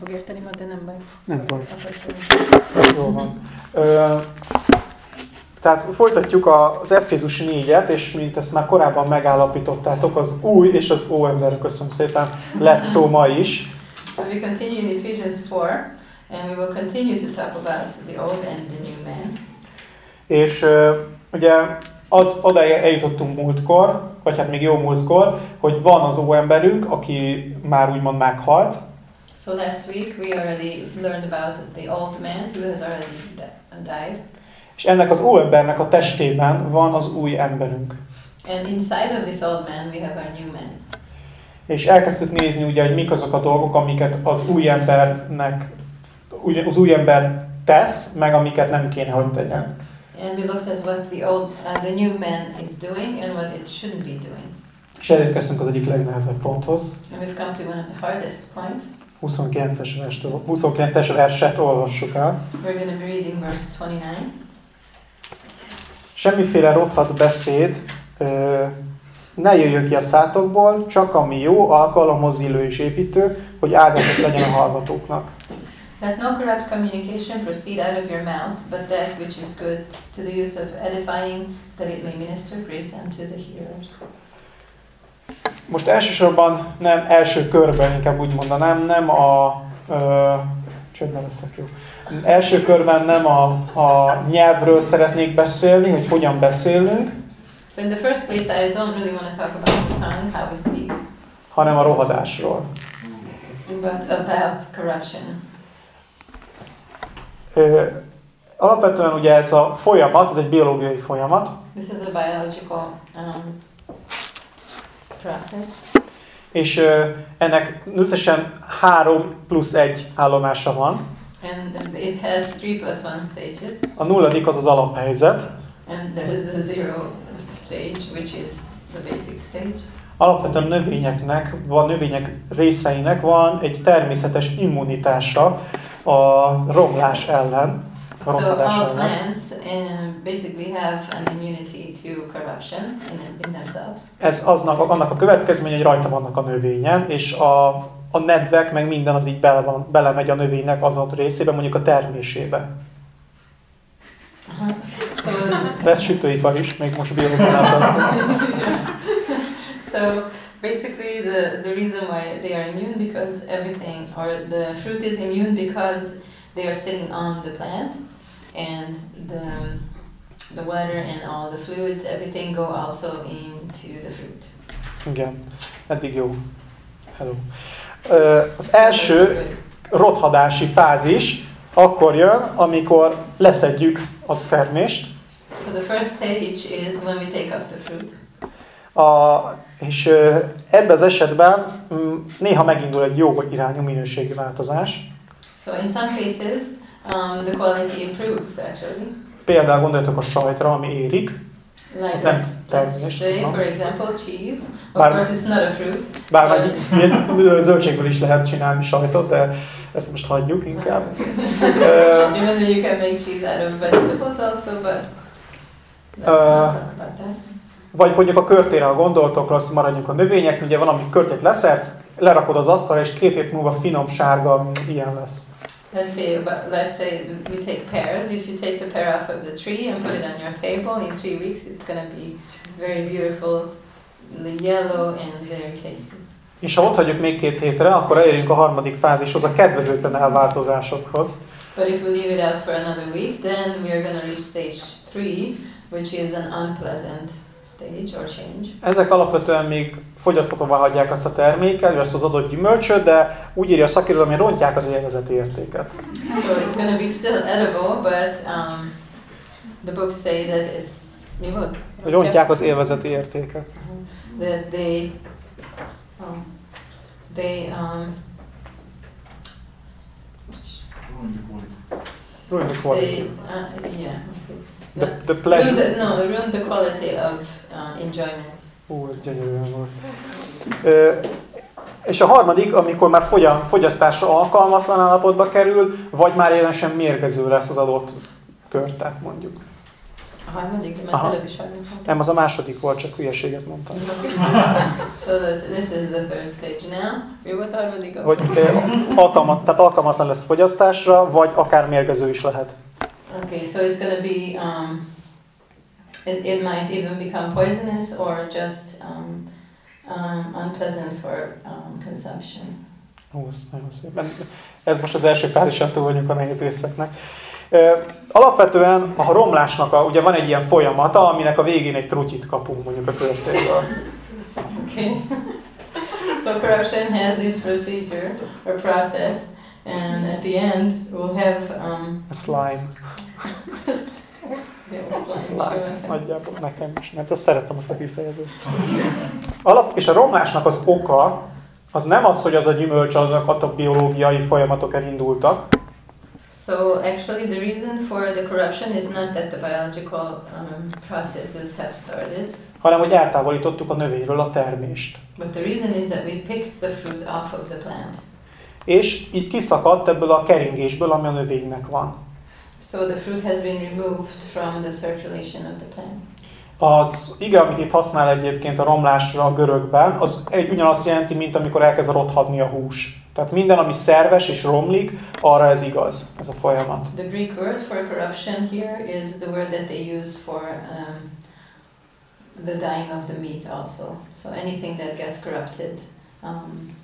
fog érteni ma, de nem baj. Nem baj. Jó van. Ö, tehát folytatjuk az Efézus 4-et, és mint ezt már korábban megállapítottátok, az új és az óember, köszönöm szépen, lesz szó ma is. So we continue in Ephesians 4, and we will continue to talk about the old and the new man. És ö, ugye az oda eljutottunk múltkor, vagy hát még jó múltkor, hogy van az óemberünk, aki már úgymond meghalt, So last week we already learned about the old man who has already di- died. és ennek az óembernek a testében van az új emberünk. And inside of this old man we have our new man. És elkezdtük nézni ugye, hogy mik azok a dolgok, amiket az új embernek, az új ember tesz, meg amiket nem kéne, hogy tegyen. And we looked at what the old, uh, the new man is doing and what it shouldn't be doing. És elérkeztünk az egyik legnehezebb ponthoz. And we've come to one of the hardest points. 29-es, verstől, 29-es verset olvassuk el. We're going to be reading verse 29. Semmiféle rothat beszéd ne jöjjön ki a szátokból, csak ami jó, alkalomhoz illő és építő, hogy áldozat legyen a hallgatóknak. Let no corrupt communication proceed out of your mouth, but that which is good to the use of edifying, that it may minister grace unto the hearers. Most elsősorban nem első körben, inkább úgy mondanám, nem a... Ö, csődben leszek jó. Első körben nem a, a nyelvről szeretnék beszélni, hogy hogyan beszélünk, So in the first place, I don't really want to talk about the tongue, how we speak, hanem a rohadásról. but about corruption. Ö, alapvetően ugye ez a folyamat, ez egy biológiai folyamat, This is a biological um, process. és ö, ennek összesen három plusz egy állomása van. And it has three plus one stages, A nulladik az az alaphelyzet. and there is the zero stage, which is the basic stage. Alapvetően növényeknek, van növények részeinek van egy természetes immunitása a romlás ellen, So all plants um, basically have an immunity to corruption in, in themselves. Ez aznak, annak a következménye, hogy rajta vannak a növényen, és a, a nedvek, meg minden az így bele van, belemegy a növénynek az adott részébe, mondjuk a termésébe. Uh-huh. So, De ez sütőipar is, még most biológiánál so basically the, the reason why they are immune because everything or the fruit is immune because they are sitting on the plant and the the water and all the fluids everything go also into the fruit. Igen, eddig jó. Hello. Az első rothadási fázis akkor jön, amikor leszedjük a termést, So the first stage is when we take off the fruit. a, és ebben az esetben mm, néha megindul egy jó irányú minőségi változás. So in some cases, um, the quality improves actually. Például gondoljatok a sajtra, ami érik, Like nem termés, say, no? for example, cheese. Of Bár- course, it's not a fruit. bár nagy, ilyen zöldségből is lehet csinálni sajtot, de ezt most hagyjuk inkább. Ö, Even though you can make cheese out of vegetables also, but let's Uh, not talk about that. Vagy mondjuk a körtére, ha gondoltok, azt maradjunk a növények, ugye van, ami körtét leszedsz, lerakod az asztalra, és két hét múlva finom, sárga, ilyen lesz. Let's say, about, let's say we take pears. If you take the pear off of the tree and put it on your table, in three weeks it's gonna be very beautiful, yellow and very tasty. És ha ott hagyjuk még két hétre, akkor elérünk a harmadik fázishoz, a kedvezőtlen elváltozásokhoz. But if we leave it out for another week, then we are gonna reach stage three, which is an unpleasant. Ezek alapvetően még fogyasztatóvá hagyják azt a terméket, vagy azt az adott gyümölcsöt, de úgy írja a szakirodalom, hogy rontják az élvezeti értéket. So it's gonna be still edible, but um, the books say that it's mi volt? Rontják az élvezeti értéket. That they um, they um, Ruin the they quality. uh, yeah okay. The, Yeah. the Ruin pleasure. the, no, ruin the quality of uh, enjoyment. Ú, ez gyönyörűen volt. Ö, és a harmadik, amikor már fogya, fogyasztásra alkalmatlan állapotba kerül, vagy már egyenesen mérgező lesz az adott körtet, mondjuk. A harmadik, mert Aha. előbb is harmadik. Nem, az a második volt, csak hülyeséget mondtam. So this, this is the third stage now. Mi volt a harmadik? Hogy ö, alkalmat, tehát alkalmatlan lesz fogyasztásra, vagy akár mérgező is lehet. Okay, so it's gonna be, um, it, it might even become poisonous or just um, um, unpleasant for um, consumption. Ó, ez nagyon szépen. Ez most az első fázisán túl vagyunk a nehéz részeknek. Alapvetően a romlásnak a, ugye van egy ilyen folyamata, aminek a végén egy trutyit kapunk mondjuk a körtéből. Okay. so corruption has this procedure or process, and at the end we'll have um, A slime. sure. Nagyjából nekem is. Mert azt szeretem azt a kifejezést. Alap, és a romlásnak az oka, az nem az, hogy az a gyümölcs, annak a biológiai folyamatok elindultak, So actually, the reason for the corruption is not that the biological um, processes have started, hanem hogy eltávolítottuk a növényről a termést. but the reason is that we picked the fruit off of the plant. És így kiszakadt ebből a keringésből, ami a növénynek van. So the fruit has been removed from the circulation of the plant. Az ige, amit itt használ egyébként a romlásra a görögben, az egy ugyanazt jelenti, mint amikor elkezd rothadni a hús. Tehát minden, ami szerves és romlik, arra ez igaz, ez a folyamat. The Greek word for corruption here is the word that they use for um, the dying of the meat also. So anything that gets corrupted um,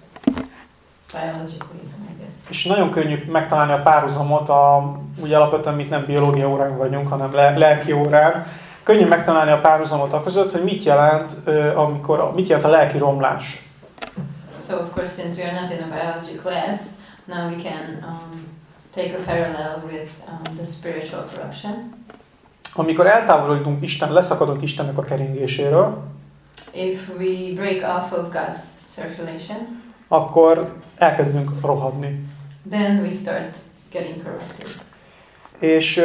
biologically, I guess. És nagyon könnyű megtalálni a párhuzamot, a, ugye alapvetően mi itt nem biológia órán vagyunk, hanem le, lelki órán. Könnyű megtalálni a párhuzamot a között, hogy mit jelent, amikor, mit jelent a lelki romlás. So of course, since we are not in a biology class, now we can um, take a parallel with um, the spiritual corruption. Amikor eltávolodunk Isten, leszakadunk Istennek a keringéséről, If we break off of God's circulation, akkor elkezdünk rohadni. then we start getting corrupted. És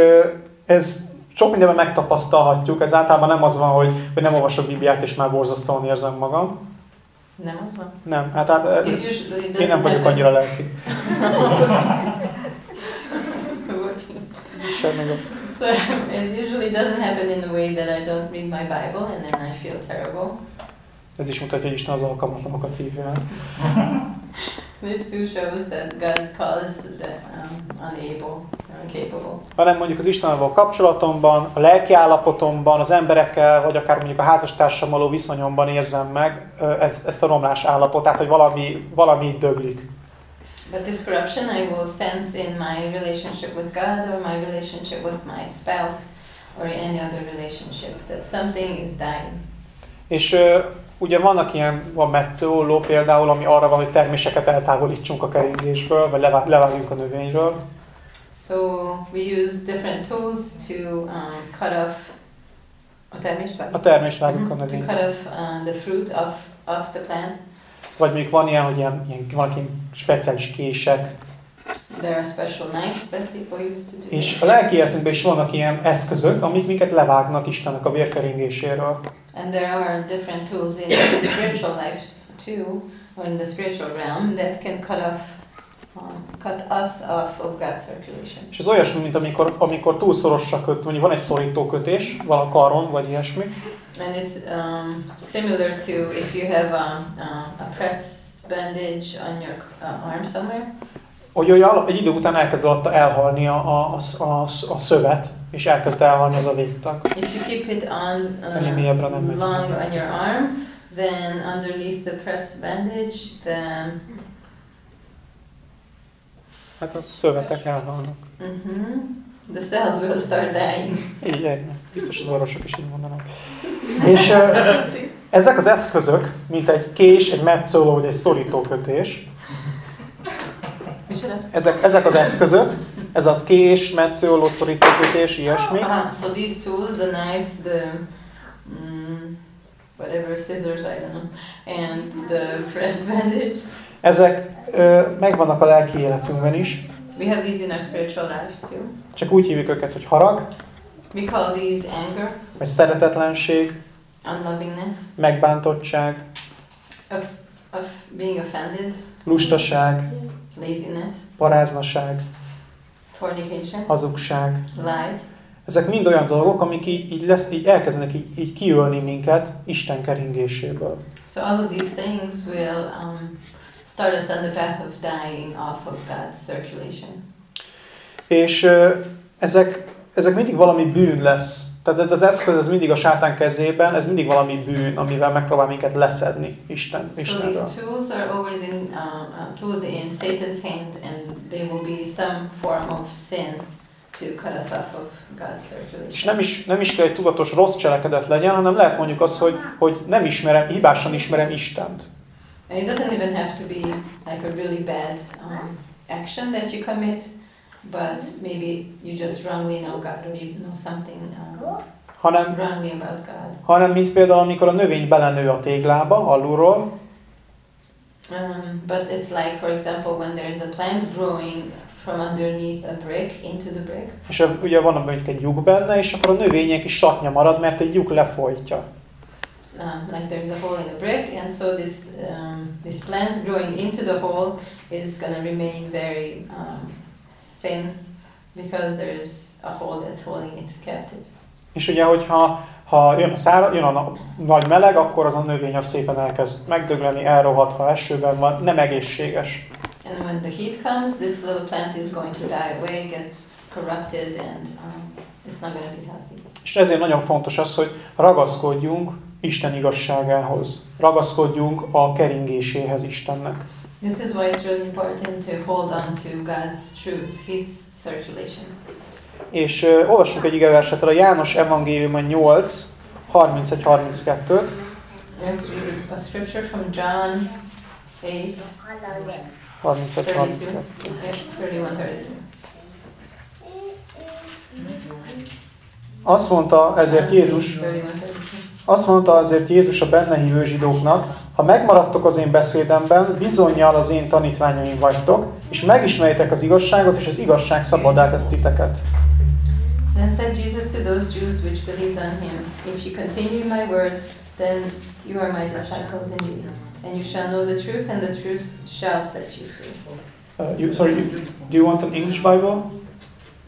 ez sok mindenben megtapasztalhatjuk, ez általában nem az van, hogy, hogy nem olvasok Bibliát és már borzasztóan érzem magam. No, as well. Nem, hát, hát It usually doesn't én nem vagyok happen. annyira lelki. Semmi. So it usually doesn't happen in a way that I don't read my Bible and then I feel terrible. Ez is mutatja, hogy Isten az alkalmatlanokat hívja el. This too shows that God calls the um, unable, incapable. hanem mondjuk az Istennel való kapcsolatomban, a lelki állapotomban, az emberekkel, vagy akár mondjuk a házastársammal való viszonyomban érzem meg ezt, ezt a romlás állapotát, hogy valami, valami döglik. But this corruption I will sense in my relationship with God or my relationship with my spouse or any other relationship, that something is dying. És ugye vannak ilyen, van metszóló például, ami arra van, hogy terméseket eltávolítsunk a keringésből, vagy levá- levágjunk a növényről. So we use different tools to um, cut off a termést A termést vágjuk a Mhm, To cut off uh, the fruit of, of the plant. Vagy mondjuk van ilyen, hogy ilyen, ilyen, vannak ilyen speciális kések. There are special knives that people use to do És a lelki életünkben is vannak ilyen eszközök, amik minket levágnak Istennek a vérkeringéséről. And there are different tools in the spiritual life too, or in the spiritual realm, that can cut off, um, cut us off of God's circulation. És ez olyasmi, mint amikor, amikor túl szorosra köt, mondjuk van egy szorító kötés, van a karon, vagy ilyesmi, And it's um, similar to if you have a, a, a press bandage on your uh, arm somewhere. Hogy olyan, egy idő után elkezd alatta elhalni a, a, a, a szövet, és elkezd elhalni az a végtag. If you keep it on uh, long on your arm, then underneath the press bandage, the Hát a szövetek elhalnak. mhm, the cells will start dying. Így, biztos az orvosok is így mondanak. És ö, ezek az eszközök, mint egy kés, egy metszóló vagy egy szorítókötés? Ezek, ezek az eszközök, ez az kés, metszóló, szorítókötés, ilyesmi, Uh-huh. So these tools, the knives, the mm, whatever scissors, I don't know, and the press bandage. ezek ö, megvannak a lelki életünkben is, We have these in our spiritual lives too. csak úgy hívjuk őket, hogy harag, We call these anger, vagy szeretetlenség, unlovingness, megbántottság, of, of being offended, lustaság, laziness, paráznaság, fornication, hazugság. lies. Ezek mind olyan dolgok, amik így, így, lesz, így elkezdenek így, így kiölni minket Isten keringéséből. So all of these things will um, start us on the path of dying off of God's circulation. És ö, ezek, ezek mindig valami bűn lesz. Tehát ez az eszköz, ez mindig a sátán kezében, ez mindig valami bűn, amivel megpróbál minket leszedni Isten, So Istenről. these tools are always in uh, uh, tools in Satan's hand, and they will be some form of sin to cut us off of God's És circulation. nem is, nem is kell egy tudatos rossz cselekedet legyen, hanem lehet mondjuk azt, hogy, hogy nem ismerem, hibásan ismerem Istent. And it doesn't even have to be like a really bad um, action that you commit, but maybe you just wrongly know God or you know something um, Hanem, wrongly about God. hanem mint például, amikor a növény belenő a téglába alulról, Um, but it's like, for example, when there is a plant growing from underneath a brick into the brick. és a- ugye van mondjuk egy lyuk benne, és akkor a növény egy kis satnya marad, mert egy lyuk lefolytja. Um, like there's a hole in the brick, and so this um, this plant growing into the hole is going to remain very um, thin because there's a hole that's holding it captive. És ugye, hogyha ha jön a, szára, jön a na- nagy meleg, akkor az a növény az szépen elkezd megdögleni, elrohad, ha esőben van, nem egészséges. And when the heat comes, this little plant is going to die away, gets corrupted, and um, it's not going to be healthy. És ezért nagyon fontos az, hogy ragaszkodjunk Isten igazságához. Ragaszkodjunk a keringéséhez Istennek. This is why it's really important to hold on to God's truth, His circulation. És uh, olvassunk egy igeverset a János Evangélium 8, 31-32-t. Let's read a scripture from John 8, 31 32 31, 32. Azt mondta ezért Jézus, 31, 32. azt mondta azért Jézus a benne hívő zsidóknak, ha megmaradtok az én beszédemben, bizonyal az én tanítványaim vagytok, és megismeritek az igazságot, és az igazság szabadá tesz titeket. Then said Jesus to those Jews which believed on him, If you continue in my word, then you are my disciples indeed. And you shall know the truth, and the truth shall set you free. Uh, you, sorry, you, do you want an English Bible?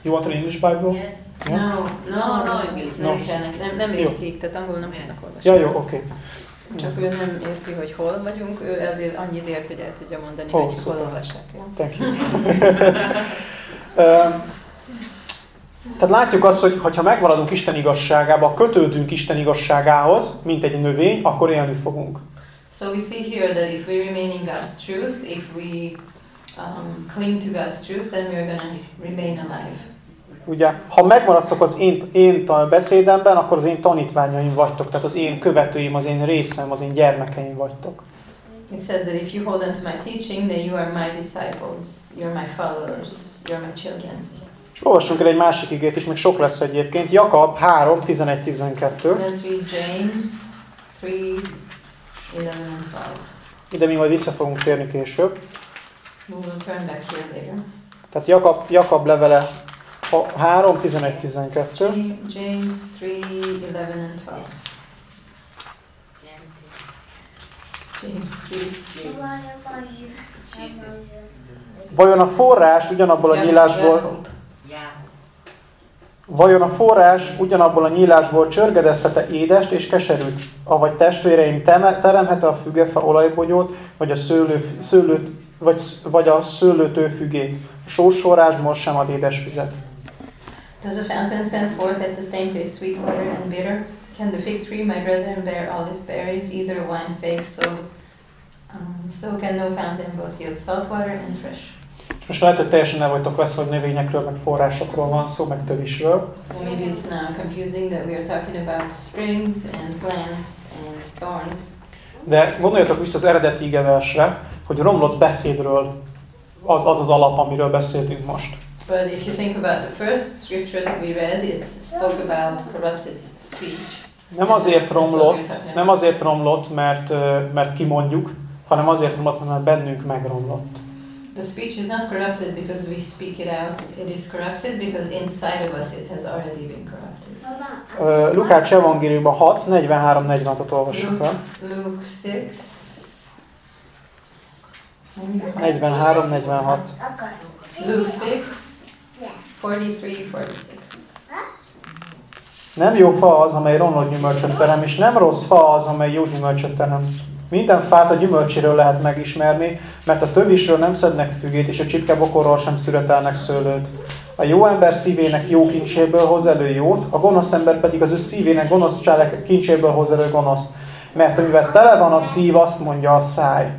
You want an English Bible? Yes. Yeah. No, no, No, no, no, English. nem nem, értik, tehát angolul nem tudnak olvasni. Ja, jó, oké. Csak ő nem érti, hogy hol vagyunk, ő ezért annyit ért, hogy el tudja mondani, Ó, hogy hol olvassák. Thank you. Tehát látjuk azt, hogy ha megmaradunk Isten igazságába, kötődünk Isten igazságához, mint egy növény, akkor élni fogunk. So we see here that if we remain in God's truth, if we um, cling to God's truth, then we're going to remain alive. Ugye, ha megmaradtok az én, én beszédemben, akkor az én tanítványaim vagytok, tehát az én követőim, az én részem, az én gyermekeim vagytok. It says that if you hold on to my teaching, then you are my disciples, you're my followers, you're my children. És olvassunk el egy másik igét is, még sok lesz egyébként. Jakab 3, 11-12. Let's read James 3, 11 and 12. Ide mi majd vissza fogunk térni később. We will turn back here later. Tehát Jakab, Jakab levele a 3, 11, 12. James 3, 11 and 12. James 3. Vajon a forrás ugyanabból a nyílásból, vajon a forrás ugyanabból a nyílásból csörgedeztete édest és keserűt, avagy testvéreim teremhet a fügefa olajbogyót, vagy a szőlő, szőlőt, vagy, vagy a szőlőtő fügét. A sós forrásból sem ad édes vizet. Does a fountain send forth at the same place sweet water and bitter? Can the fig tree, my brethren, bear olive berries, either wine figs? So, um, so can no fountain both yield salt water and fresh. És most lehet, hogy teljesen el vagytok veszve, hogy növényekről, meg forrásokról van szó, meg tövisről. Well, maybe it's now confusing that we are talking about springs and plants and thorns. De gondoljatok vissza az eredeti igeversre, hogy romlott beszédről az, az az alap, amiről beszéltünk most. But if you think about the first scripture that we read, it spoke about corrupted speech. Nem azért romlott, nem azért romlott, mert, mert kimondjuk, hanem azért romlott, mert bennünk megromlott. The speech is not corrupted because we speak it out. It is corrupted because inside of us it has already been corrupted. Ö, Lukács evangéliumban 6, 43-46-ot olvassuk Luke, el. Luke 6. 43-46. Luke 6, 43, 46. Nem jó fa az, amely romlott gyümölcsöt terem, és nem rossz fa az, amely jó gyümölcsöt terem. Minden fát a gyümölcséről lehet megismerni, mert a tövisről nem szednek fügét, és a csipkebokorról sem szüretelnek szőlőt. A jó ember szívének jó kincséből hoz elő jót, a gonosz ember pedig az ő szívének gonosz cselek kincséből hoz elő gonoszt. Mert amivel tele van a szív, azt mondja a száj.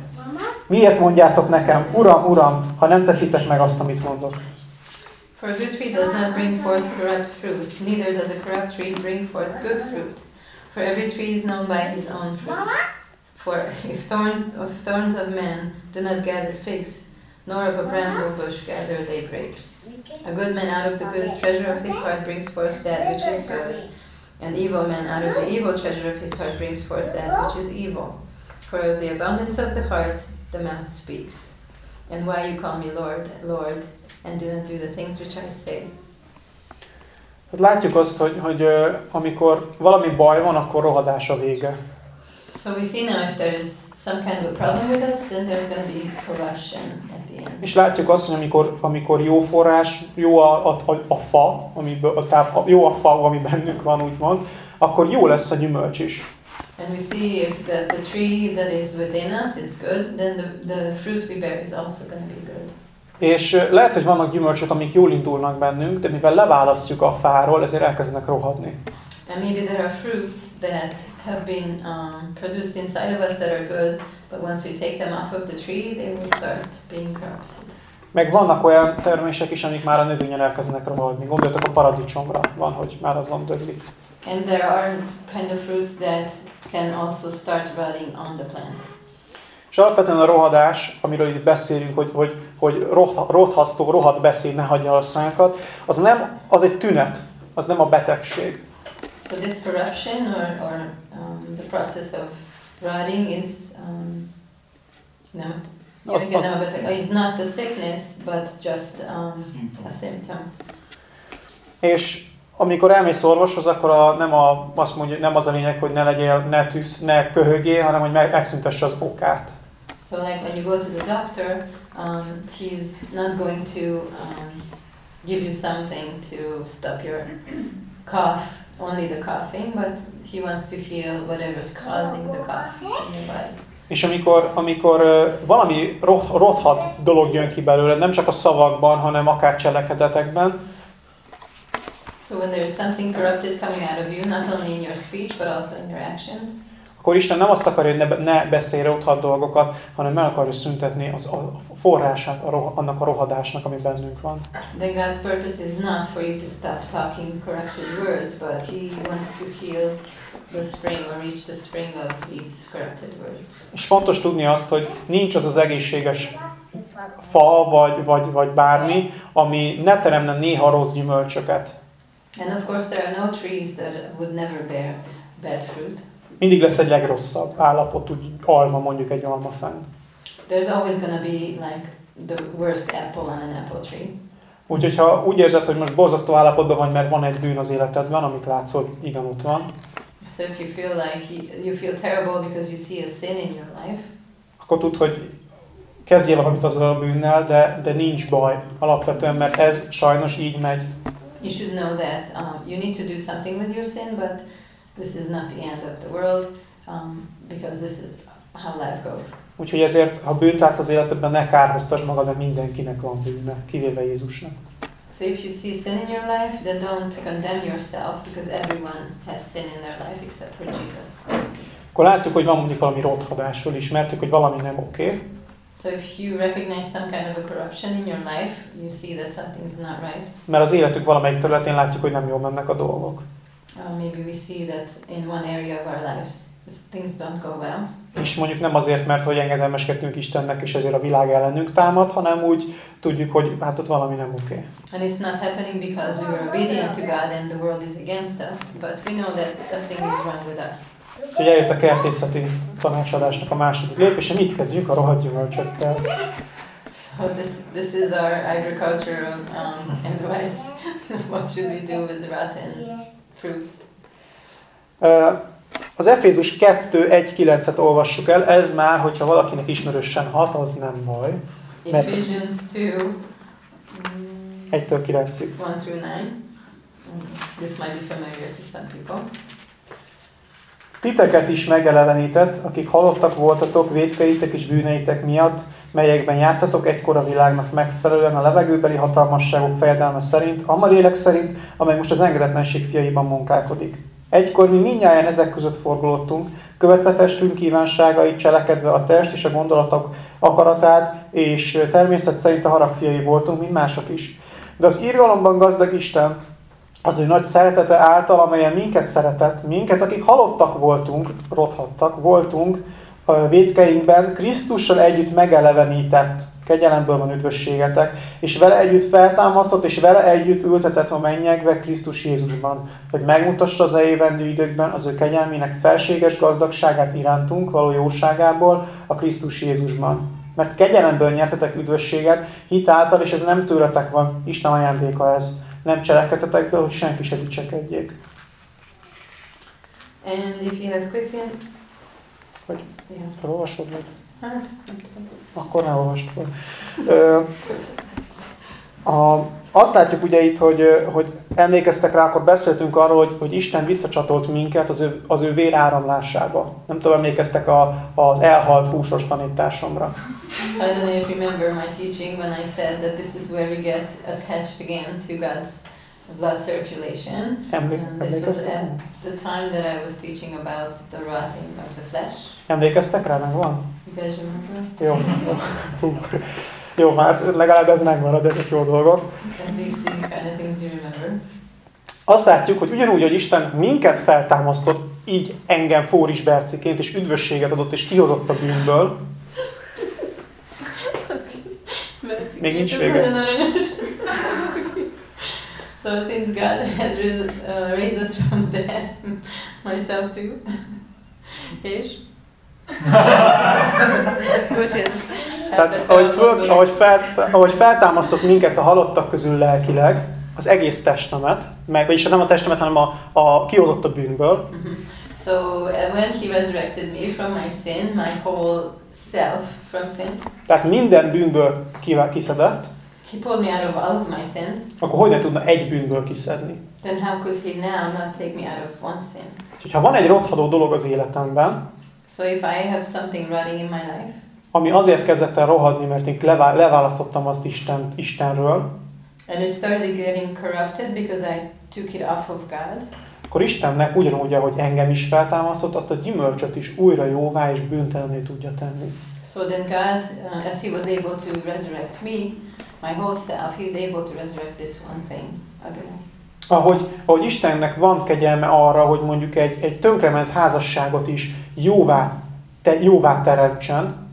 Miért mondjátok nekem, Uram, Uram, ha nem teszitek meg azt, amit mondok? For a good tree does not bring forth corrupt fruit, neither does a corrupt tree bring forth good fruit. For every tree is known by his own fruit. For if thorns of thorns of men do not gather figs, nor of a bramble bush gather they grapes. A good man out of the good treasure of his heart brings forth that which is good, and evil man out of the evil treasure of his heart brings forth that which is evil. For of the abundance of the heart the mouth speaks. And why you call me Lord, Lord, and not do the things which I say. Hát látjuk azt, hogy, hogy amikor valami baj van, akkor rohadás a vége. So we see now if there is some kind of a problem with us, then there's going to be corruption at the end. És látjuk azt, hogy amikor, amikor jó forrás, jó a, a, a, a fa, amiből, a táp, a, jó a fa, ami bennünk van, úgymond, akkor jó lesz a gyümölcs is. And we see if the, the tree that is within us is good, then the, the fruit we bear is also going to be good. És lehet, hogy vannak gyümölcsök, amik jól indulnak bennünk, de mivel leválasztjuk a fáról, ezért elkezdenek rohadni. And maybe there are fruits that have been um, produced inside of us that are good, but once we take them off of the tree, they will start being corrupted. Meg vannak olyan termések is, amik már a növényen elkezdenek rohadni. Gondoljatok a paradicsomra, van, hogy már azon döglik. And there are kind of fruits that can also start rotting on the plant. És alapvetően a rohadás, amiről itt beszélünk, hogy, hogy, hogy roth- rothasztó, rohadt beszéd ne hagyja a szánkat, az, nem, az egy tünet, az nem a betegség. So this corruption or, or um, the process of rotting is um, no, Az- az- but is not the sickness, but just um, a symptom. És amikor elmész orvoshoz, akkor a, nem, a, azt mondja, nem az a lényeg, hogy ne legyél, ne tűz, ne köhögél, hanem hogy meg, megszüntesse az okát. So like when you go to the doctor, um, he's not going to um, give you something to stop your cough, only the coughing, but he wants to heal whatever's causing the cough in your body. És amikor, amikor valami rot, rothat dolog jön ki belőle, nem csak a szavakban, hanem akár cselekedetekben, So when there's something corrupted coming out of you, not only in your speech but also in your actions, akkor Isten nem azt akarja, hogy ne, ne beszélj rothat dolgokat, hanem meg akarja szüntetni az, a forrását a roh, annak a rohadásnak, ami bennünk van. then God's purpose is not for you to stop talking corrupted words, but He wants to heal the spring or reach the spring of these corrupted words. És fontos tudni azt, hogy nincs az az egészséges fa, vagy, vagy, vagy bármi, ami ne teremne néha rossz gyümölcsöket. And of course, there are no trees that would never bear bad fruit. Mindig lesz egy legrosszabb állapot, úgy alma mondjuk egy alma fenn. There's always to be like the worst apple on an apple tree. Úgyhogy ha úgy érzed, hogy most borzasztó állapotban vagy, mert van egy bűn az életedben, amit látsz, hogy igen, ott van, So if you feel like you, feel terrible because you see a sin in your life, akkor tudd, hogy kezdjél valamit azzal a bűnnel, de, de nincs baj alapvetően, mert ez sajnos így megy. you should know that um, you need to do something with your sin, but this is not the end of the world um, because this is how life goes. Úgyhogy ezért, ha bűnt látsz az életedben, ne kárhoztasd magad, mert mindenkinek van bűne, kivéve Jézusnak. So if you see sin in your life, then don't condemn yourself because everyone has sin in their life except for Jesus. Akkor látjuk, hogy van mondjuk valami rothadás, felismertük, hogy valami nem oké, okay, So if you recognize some kind of a corruption in your life, you see that something's not right. mert az életük valamelyik területén látjuk, hogy nem jól mennek a dolgok. Uh, maybe we see that in one area of our lives things don't go well. És mondjuk nem azért, mert hogy engedelmeskedünk Istennek, és ezért a világ ellenünk támad, hanem úgy tudjuk, hogy hát ott valami nem oké. Okay. And it's not happening because we were obedient to God and the world is against us, but we know that something is wrong with us. Úgyhogy eljött a kertészeti tanácsadásnak a második lépése, mit kezdjünk a rohadt gyümölcsökkel. So this this is our agricultural um, advice. what should we do with the rotten fruits? Az Efézus 2.1.9-et olvassuk el, ez már, hogyha valakinek ismerősen hat, az nem baj. Ephesians 2, mm, 1-től 9-ig. 1 through 9. Um, this might be familiar to some people. Titeket is megelevenített, akik halottak voltatok védkeitek és bűneitek miatt, melyekben jártatok egykor a világnak megfelelően a levegőbeli hatalmasságok fejedelme szerint, a lélek szerint, amely most az engedetlenség fiaiban munkálkodik. Egykor mi mindnyáján ezek között forgolódtunk, követve testünk kívánságait, cselekedve a test és a gondolatok akaratát, és természet szerint a harag voltunk, mint mások is. De az írgalomban gazdag Isten az ő nagy szeretete által, amelyen minket szeretett, minket, akik halottak voltunk, rothattak, voltunk a védkeinkben, Krisztussal együtt megelevenített, kegyelemből van üdvösségetek, és vele együtt feltámasztott, és vele együtt ültetett a mennyekbe Krisztus Jézusban, hogy megmutassa az eljövendő időkben az ő kegyelmének felséges gazdagságát irántunk, való jóságából a Krisztus Jézusban. Mert kegyelemből nyertetek üdvösséget, hit által, és ez nem tőletek van, Isten ajándéka ez nem cselekedetekből, hogy senki se dicsekedjék. And if you have quicken... Vagy Yeah. felolvasod meg? Hát, nem tudom. Akkor ne olvast fel. Ö, a, azt látjuk ugye itt, hogy, hogy emlékeztek rá, akkor beszéltünk arról, hogy, hogy Isten visszacsatolt minket az ő, az ő vér áramlásába. Nem tudom, emlékeztek a, az elhalt húsos tanításomra. So I don't know if you remember my teaching when I said that this is where we get attached again to God's blood circulation. Emlé, And this was at the time that I was teaching about the rotting of the flesh. Emlékeztek rá, megvan? You guys remember? Jó. Jó, hát legalább ez megmarad, ezek jó dolgok. At least these kind of things you remember. Azt látjuk, hogy ugyanúgy, hogy Isten minket feltámasztott, így engem Fóris Berciként, és üdvösséget adott, és kihozott a bűnből. Még nincs vége. So since God had uh, raised us from the dead, myself too, és? Tehát ahogy, föl, ahogy, fel, ahogy feltámasztott minket a halottak közül lelkileg, az egész testemet, meg, vagyis nem a testemet, hanem a, a kihozott a bűnből, Mhm. So uh, when he resurrected me from my sin, my whole self from sin, tehát minden bűnből kiszedett, he pulled me out of all of my sins. akkor hogy ne tudna egy bűnből kiszedni? Then how could he now not take me out of one sin? És ha van egy rothadó dolog az életemben, So if I have something rotting in my life, ami azért kezdett el rohadni, mert én levá- leválasztottam azt Isten, Istenről, and it started getting corrupted because I took it off of God, akkor Istennek ugyanúgy, ahogy engem is feltámasztott, azt a gyümölcsöt is újra jóvá és bűntelenné tudja tenni. so then God, uh, as he was able to resurrect me, my whole self, he's able to resurrect this one thing again. Ahogy, ahogy Istennek van kegyelme arra, hogy mondjuk egy, egy tönkrement házasságot is jóvá, te, jóvá teremtsen,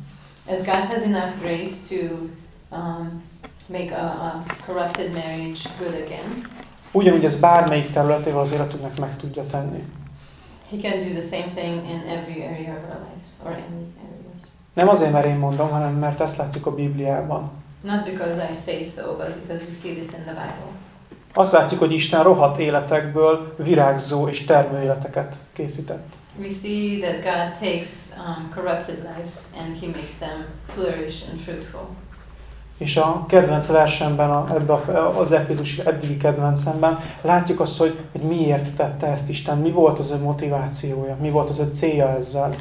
As God has enough grace to um, make a, a corrupted marriage good again, ugyanúgy ez bármelyik területével az életünknek meg tudja tenni. he can do the same thing in every area of our lives, or any areas. Nem azért, mert én mondom, hanem mert ezt látjuk a Bibliában. Not because I say so, but because we see this in the Bible. Azt látjuk, hogy Isten rohadt életekből virágzó és termő életeket készített. We see that God takes um, corrupted lives and he makes them flourish and fruitful. És a kedvenc versenben, a, ebbe a, az Efézus eddigi kedvencemben látjuk azt, hogy, hogy miért tette ezt Isten, mi volt az ő motivációja, mi volt az ő célja ezzel.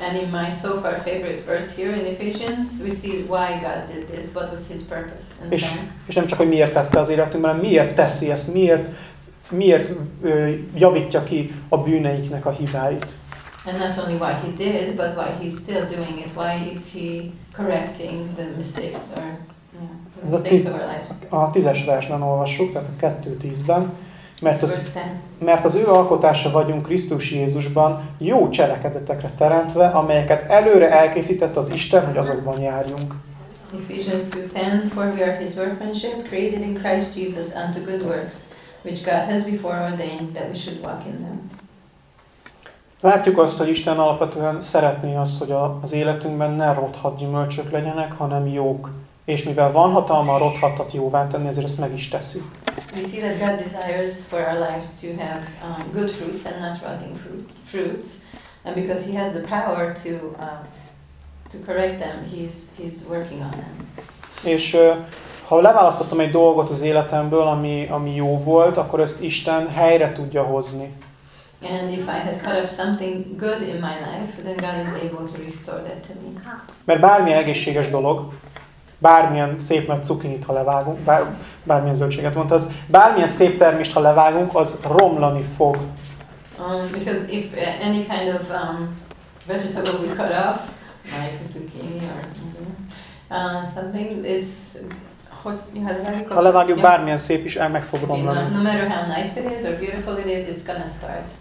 And in my so far favorite verse here in Ephesians, we see why God did this, what was his purpose and És, plan. és nem csak, hogy miért tette az életünkben, hanem miért teszi ezt, miért, miért ö, javítja ki a bűneiknek a hibáit. And not only why he did, but why he's still doing it. Why is he correcting the mistakes or yeah, the mistakes of our lives? A tízes versben olvassuk, tehát a 2.10-ben, mert az, verse 10. mert az ő alkotása vagyunk Krisztus Jézusban, jó cselekedetekre teremtve, amelyeket előre elkészített az Isten, hogy azokban járjunk. Ephesians 2:10 For we are his workmanship created in Christ Jesus unto good works which God has before ordained that we should walk in them. Látjuk azt, hogy Isten alapvetően szeretné azt, hogy az életünkben ne rothat gyümölcsök legyenek, hanem jók. És mivel van hatalma a rothatat jóvá tenni, ezért ezt meg is teszi. We see that God desires for our lives to have um, good fruits and not rotting fruit, fruits. And because he has the power to um, to correct them, he's he's working on them. És ha leválasztottam egy dolgot az életemből, ami, ami jó volt, akkor ezt Isten helyre tudja hozni. And if I had cut off something good in my life, then God is able to restore that to me. Mert bármilyen egészséges dolog, bármilyen szép nagy cukinit, ha levágunk, bár, bármilyen zöldséget mondta, az bármilyen szép termést, ha levágunk, az romlani fog. Um, because if uh, any kind of um, vegetable we cut off, like zucchini or uh, something, it's. Ha levágjuk, bármilyen szép is, el meg fog Okay, no, romlani. no matter how nice it is or beautiful it is, it's gonna start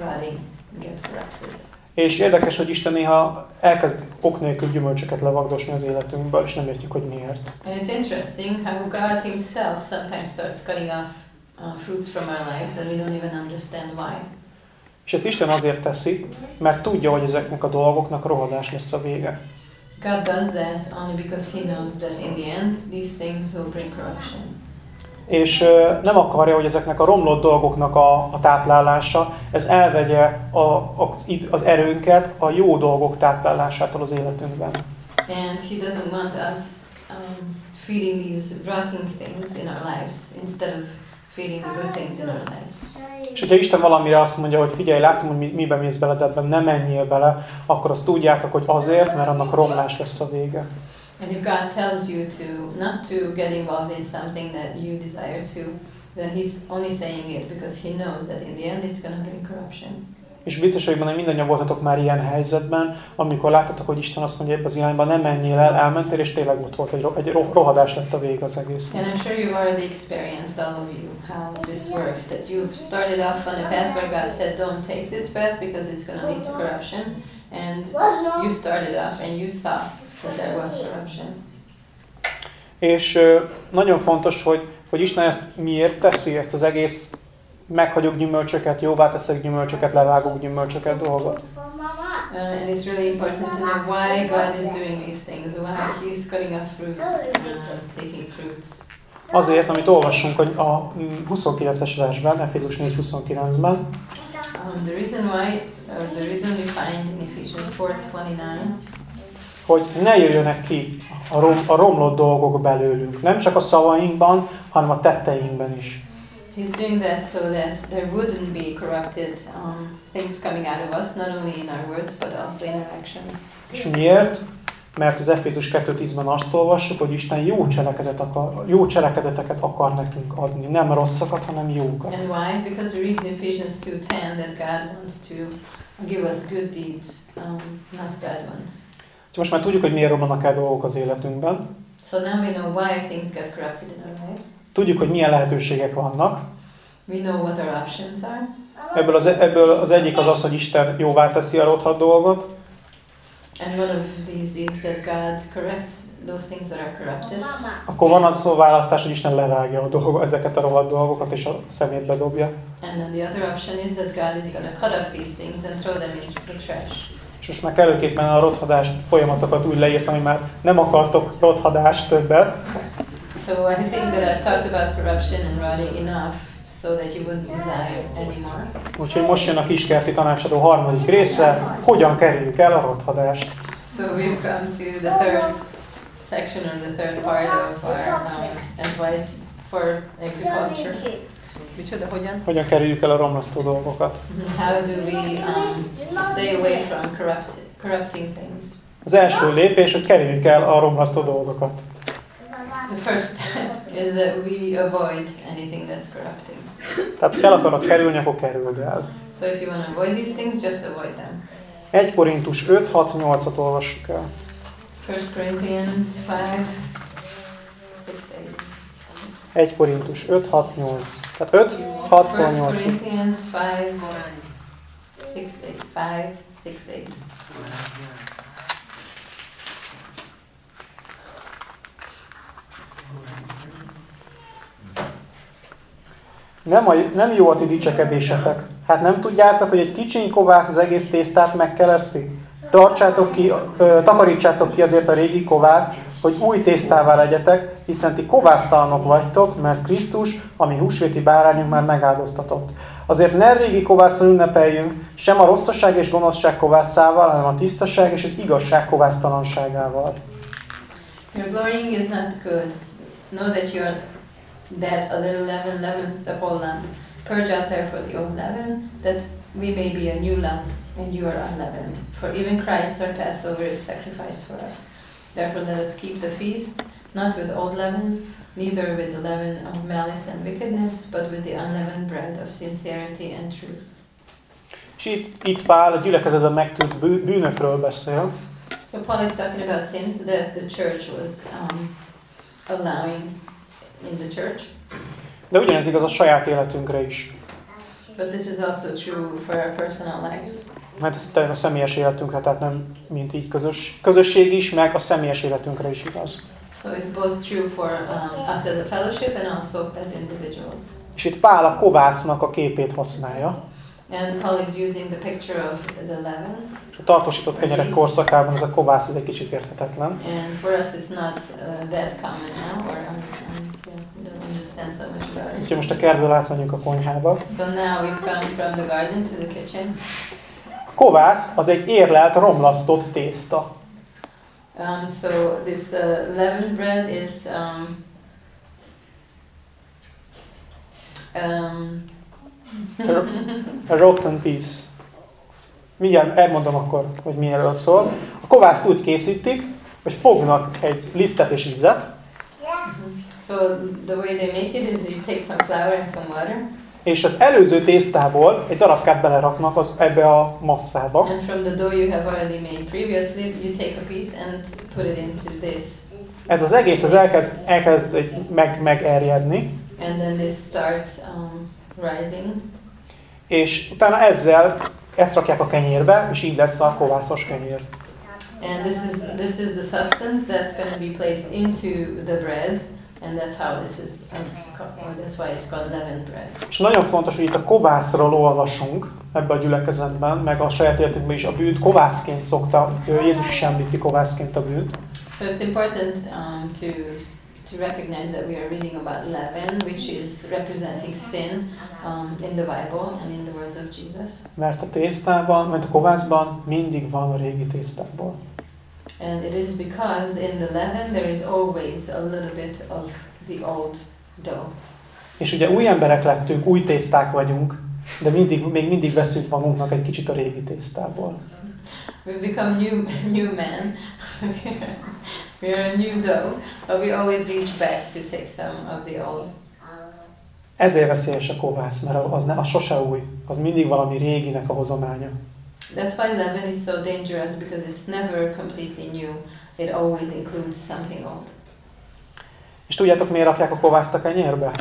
rotting, get corrupted. És érdekes, hogy Isten néha elkezd ok nélkül gyümölcsöket levagdosni az életünkből, és nem értjük, hogy miért. And it's interesting how God Himself sometimes starts cutting off uh, fruits from our lives, and we don't even understand why. És ezt Isten azért teszi, mert tudja, hogy ezeknek a dolgoknak rohadás lesz a vége. God does that only because He knows that in the end, these things will bring corruption. És nem akarja, hogy ezeknek a romlott dolgoknak a, a táplálása, ez elvegye a, az, az erőnket a jó dolgok táplálásától az életünkben. And He doesn't want us um, feeding these rotting things in our lives instead of feeding the good things in our lives. És hogyha Isten valamire azt mondja, hogy figyelj, láttam, hogy mi, miben mész bele, de ebben nem menjél bele, akkor azt tudjátok, hogy azért, mert annak romlás lesz a vége. And if God tells you to not to get involved in something that you desire to, then He's only saying it because He knows that in the end it's going to bring corruption. És biztos vagyok benne, hogy mindannyian voltatok már ilyen helyzetben, amikor láttatok, hogy Isten azt mondja, ebbe az irányba nem menjél el, elmentél, és tényleg ott volt egy, ro- egy ro- rohadás lett a vége az egész. And I'm sure you've already experienced, all of you, how this works. That you've started off on a path where God said, don't take this path because it's going to lead to corruption. And you started off and you saw that there was corruption. És nagyon fontos, hogy, hogy Isten ezt miért teszi, ezt az egész meghagyok gyümölcsöket, jóvá teszek gyümölcsöket, levágok gyümölcsöket dolgot. Uh, and it's really important to know why God is doing these things, why He's cutting off fruits, uh, taking fruits. Azért, amit olvassunk hogy a mm, 29-es versben, Efézus 4.29-ben, Um, the reason why, or the reason we find in Ephesians 4:29, hogy ne jöjjönek ki a, rom, a romlott dolgok belőlünk. Nem csak a szavainkban, hanem a tetteinkben is. He's doing that so that there wouldn't be corrupted um, things coming out of us, not only in our words but also in our actions. És miért? Mert az Efézus 2.10-ben azt olvassuk, hogy Isten jó, cselekedet akar, jó cselekedeteket akar nekünk adni. Nem rosszakat, hanem jókat. And why? Because we read in Ephesians 2:10 that God wants to give us good deeds, um, not bad ones. Most már tudjuk, hogy miért romlanak el dolgok az életünkben. So now we know why things get corrupted in our lives. Tudjuk, hogy milyen lehetőségek vannak. We know what our options are. Ebből az, ebből az egyik az az, hogy Isten jóvá teszi a rothat dolgot. And one of these is that God corrects those things that are corrupted. Akkor van az a választás, hogy Isten levágja a dolgo, ezeket a rohadt dolgokat, és a szemétbe dobja. And then the other option is that God is going to cut off these things and throw them into the trash. És most már kellőképpen a rothadás folyamatokat úgy leírtam, hogy már nem akartok rothadást többet. So I think that I've talked about corruption and rotting enough so that you wouldn't desire anymore. Úgyhogy most jön a kiskerti tanácsadó harmadik része, hogyan kerüljük el a rothadást. So we've come to the third section or the third part of our um, advice for agriculture. Micsoda, hogyan? Hogyan kerüljük el a romlasztó dolgokat. How do we um, stay away from corrupt, corrupting things? Az első lépés, hogy kerüljük el a romlasztó dolgokat. The first step is that we avoid anything that's corrupting. Tehát, ha el akarod kerülni, akkor kerüld el. So if you want to avoid these things, just avoid them. 1 Korintus 5, 6, 8-at olvassuk el. 1 Corinthians 5, 6, 8. 1 Korintus 5, 6, 8. Tehát 5, 6 1 8 Corinthians 5, 6, 8. 5, 6, 8. Nem, a, nem jó a ti dicsekedésetek. Hát nem tudjátok, hogy egy kicsiny kovász az egész tésztát megkeleszi? Tartsátok ki, ö, takarítsátok ki azért a régi kovászt, hogy új tésztává legyetek, hiszen ti kovásztalanok vagytok, mert Krisztus, ami húsvéti bárányunk már megáldoztatott. Azért ne régi kovászon ünnepeljünk, sem a rosszaság és gonoszság kovászával, hanem a tisztaság és az igazság kovásztalanságával. Your glorying is not good. know that you are that a little leaven leavens the whole lump. Purge out therefore the old leaven, that we may be a new lump, and you are unleavened. For even Christ our Passover is sacrificed for us. Therefore let us keep the feast, not with old leaven, neither with the leaven of malice and wickedness, but with the unleavened bread of sincerity and truth. És itt, itt Pál a gyülekezetben megtűnt bű- bűnökről beszél, So Paul is talking about sins that the church was um, allowing in the church, de ugyanez igaz a saját életünkre is. But this is also true for our personal lives. Mert ez a személyes életünkre, tehát nem mint így közös, közösség is, meg a személyes életünkre is igaz. So it's both true for um, us as a fellowship and also as individuals. És itt Pál a kovásznak a képét használja. And Paul is using the picture of the leaven, a tartósított kenyerek korszakában ez a kovász ez egy kicsit érthetetlen. and for us it's not uh, that common now, or um, um, don't understand so much about it. Úgyhogy most a kertből átmegyünk a konyhába. So now we've come from the garden to the kitchen. Kovász az egy érlelt, romlasztott tészta. Um, so this uh, leavened bread is um, um, A rotten piece. Mindjárt elmondom akkor, hogy miről szól. A kovászt úgy készítik, hogy fognak egy lisztet és vizet, so the way they make it is you take some flour and some water, és az előző tésztából egy darabkát beleraknak az, ebbe a masszába, and from the dough you have already made previously, you take a piece and put it into this, Ez az egész az elkezd, elkezd egy meg, megerjedni, and then this starts um, rising, és utána ezzel ezt rakják a kenyérbe, és így lesz a kovászos kenyér. and this is this is the substance that's going to be placed into the bread, and that's how this is. Um, that's why it's called leavened bread. És nagyon fontos, hogy itt a kovászról olvasunk ebbe a gyülekezetben, meg a saját életünkben is a bűnt kovászként szokta, Jézus is említi kovászként a bűnt. So it's important um, to to recognize that we are reading about leaven, which is representing sin um, in the Bible and in the words of Jesus. Mert a tésztában, mert a kovászban mindig van a régi tésztából. And it is because in the leaven there is always a little bit of the old dough. És ugye új emberek lettünk, új tészták vagyunk, de mindig, még mindig veszünk magunknak egy kicsit a régi tésztából. We've become new new men. we are new dough, but we always reach back to take some of the old. Ezért veszélyes a kovász, mert az, ne, az sose új, az mindig valami réginek a hozománya. That's why leaven is so dangerous because it's never completely new. It always includes something old. És tudjátok, miért rakják a kovászt a kenyérbe?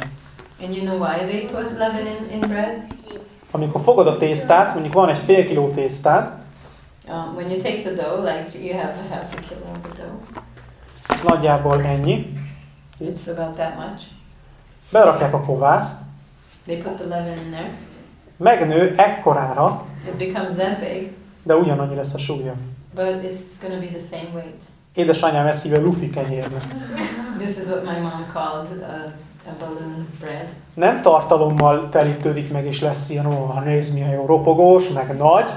And you know why they put leaven in, in bread? Amikor fogod a tésztát, mondjuk van egy fél kiló tésztád, Um, when you take the dough, like you have a half a kilo of the dough, ez nagyjából ennyi, it's about that much. berakják a kovászt, They put the leaven in there. megnő ekkorára, It becomes that big, de ugyanannyi lesz a súlya. but it's to be the same weight. Édesanyám ezt hívja lufi kenyérnek. This is what my mom called a, a balloon bread. Nem tartalommal telítődik meg, és lesz ilyen, ó, nézd milyen jó ropogós, meg nagy,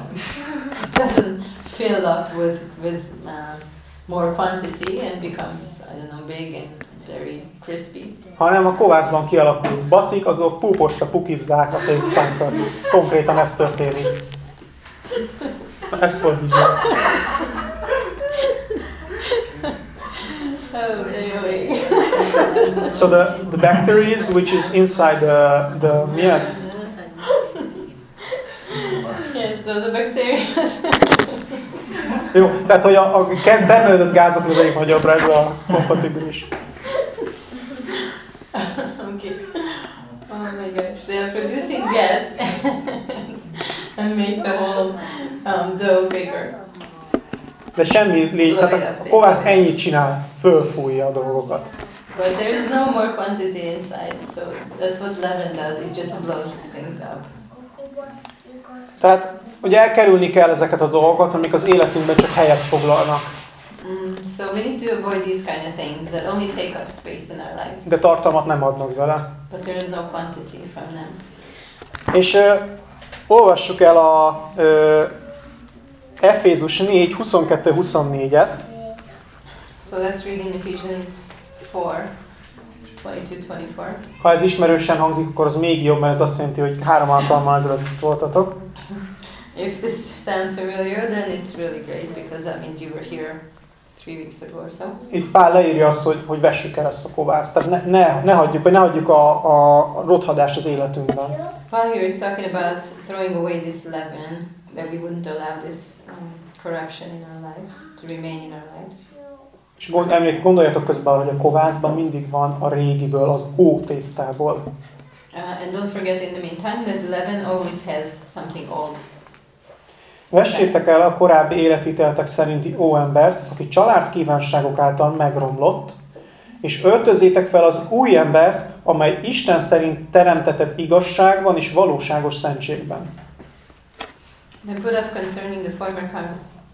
It doesn't fill up with with uh, more quantity and becomes I don't know big and very crispy. hanem a kovászban kialakult bacik, azok púposra pukizzák a tésztánkat. Konkrétan ez történik. Ez fordítja. Oh. So the, the bacteria which is inside the, the yes, yes, so the bacteria. Jó, tehát hogy a, a termelődött gázok az egyik nagyobbra ez a kompatibilis. okay. Oh my gosh, they are producing gas and make the whole um, dough bigger. De semmi légy, tehát a kovász ennyit csinál, fölfújja a dolgokat. But there is no more quantity inside, so that's what leaven does. It just blows things up. Tehát ugye elkerülni kell ezeket a dolgokat, amik az életünkben csak helyet foglalnak, Mm, so we need to avoid these kind of things that only take up space in our lives, de tartalmat nem adnak vele. but there is no quantity from them. És ö, olvassuk el a ö, Efézus 4, 22-24-et. So let's read in Ephesians 4, 22-24. Ha ez ismerősen hangzik, akkor az még jobb, mert ez azt jelenti, hogy három alkalommal ezelőtt voltatok. If this sounds familiar, then it's really great because that means you were here three weeks ago or so. Itt Pál leírja azt, hogy, hogy vessük el ezt a kovászt. Tehát ne, ne, ne hagyjuk, vagy ne hagyjuk a, a rothadást az életünkben. While here is talking about throwing away this leaven, that we wouldn't allow this um, corruption in our lives to remain in our lives. És emlék, gondoljatok közben, arra, hogy a kovászban mindig van a régiből, az ó tésztából. Uh, and don't forget in the meantime that leaven always has something old. Vessétek el a korábbi életítéletek szerinti óembert, aki család kívánságok által megromlott, és öltözétek fel az új embert, amely Isten szerint teremtetett igazságban és valóságos szentségben. Then put off concerning the former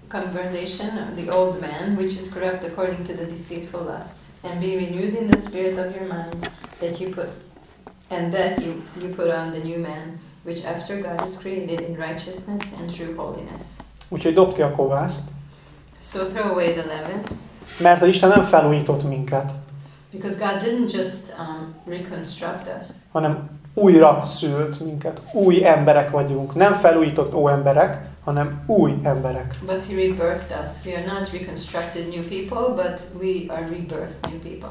conversation of the old man, which is corrupt according to the deceitful lusts, and be renewed in the spirit of your mind, that you put, and that you, you put on the new man, which after God is created in righteousness and true holiness. Úgyhogy dobd ki a kovászt, So throw away the leaven, mert az Isten nem felújított minket, because God didn't just um, reconstruct us, hanem újra szült minket. Új emberek vagyunk. Nem felújított ó emberek, hanem új emberek. but He rebirthed us. We are not reconstructed new people, but we are rebirthed new people.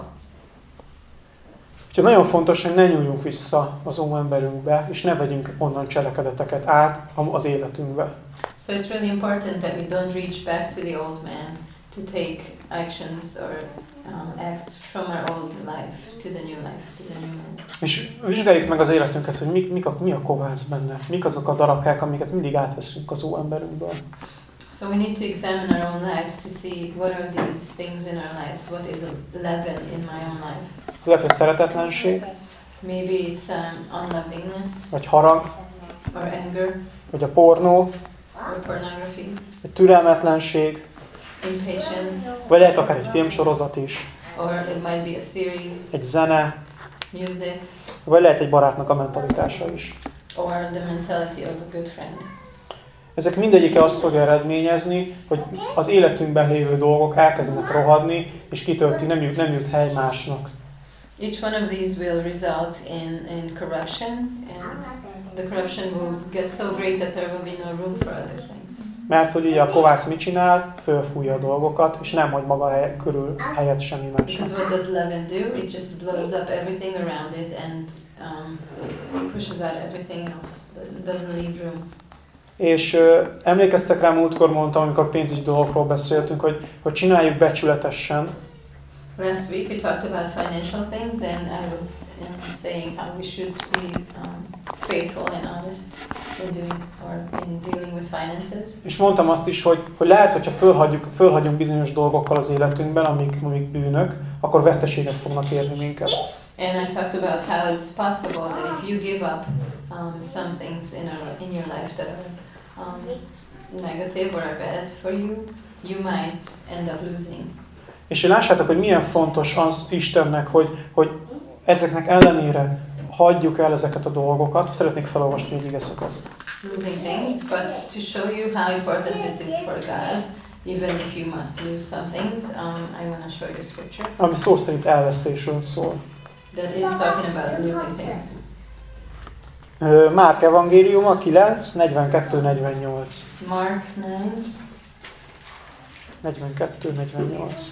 Úgyhogy nagyon fontos, hogy ne nyúljunk vissza az emberünkbe, és ne vegyünk onnan cselekedeteket át az életünkbe. So it's really important that we don't reach back to the old man to take actions or acts from our old life to the new life, to the new man. És vizsgáljuk meg az életünket, hogy mik, mik a, mi a kovász benne, mik azok a darabkák, amiket mindig átveszünk az ó emberünkből. So we need to examine our own lives to see what are these things in our lives. What is a leaven in my own life? Ez lehet, hogy szeretetlenség, Maybe it's um, unlovingness vagy harag, or anger vagy a pornó, or pornography, vagy türelmetlenség, impatience, vagy lehet akár egy filmsorozat is, or it might be a series, egy zene, music, vagy lehet egy barátnak a mentalitása is. or the mentality of a good friend. Ezek mindegyike azt fogja eredményezni, hogy az életünkben lévő dolgok elkezdenek rohadni, és kitölti, nem jut, nem jut hely másnak. Each one of these will result in, in corruption, and the corruption will get so great that there will be no room for other things. Mert hogy ugye a kovász mit csinál? Fölfújja a dolgokat, és nem hagy maga hely, körül helyet semmi másnak. Because what does leaven do? It just blows up everything around it and um, pushes out everything else. It doesn't leave room. És ö, emlékeztek rá, múltkor mondtam, amikor pénzügyi dolgokról beszéltünk, hogy, hogy csináljuk becsületesen, Last week we talked about financial things, and I was um, saying how we should be um, faithful and honest in doing or in dealing with finances. és mondtam azt is, hogy, hogy lehet, hogyha fölhagyjuk, fölhagyunk bizonyos dolgokkal az életünkben, amik, amik bűnök, akkor fognak érni minket. And I talked about how it's possible that if you give up um, some things in, our, in your life that are um, negative or are bad for you, you might end up losing. És hogy lássátok, hogy milyen fontos az Istennek, hogy, hogy ezeknek ellenére hagyjuk el ezeket a dolgokat. Szeretnék felolvasni egy ige szakaszt. Losing things, but to show you how important this is for God, even if you must lose some things, um, I want to show you scripture Ami szó szerint elvesztésről szól. that is talking about losing things. Márk evangéliuma 9, 42-48. Mark 9, 42-48. 42, 48.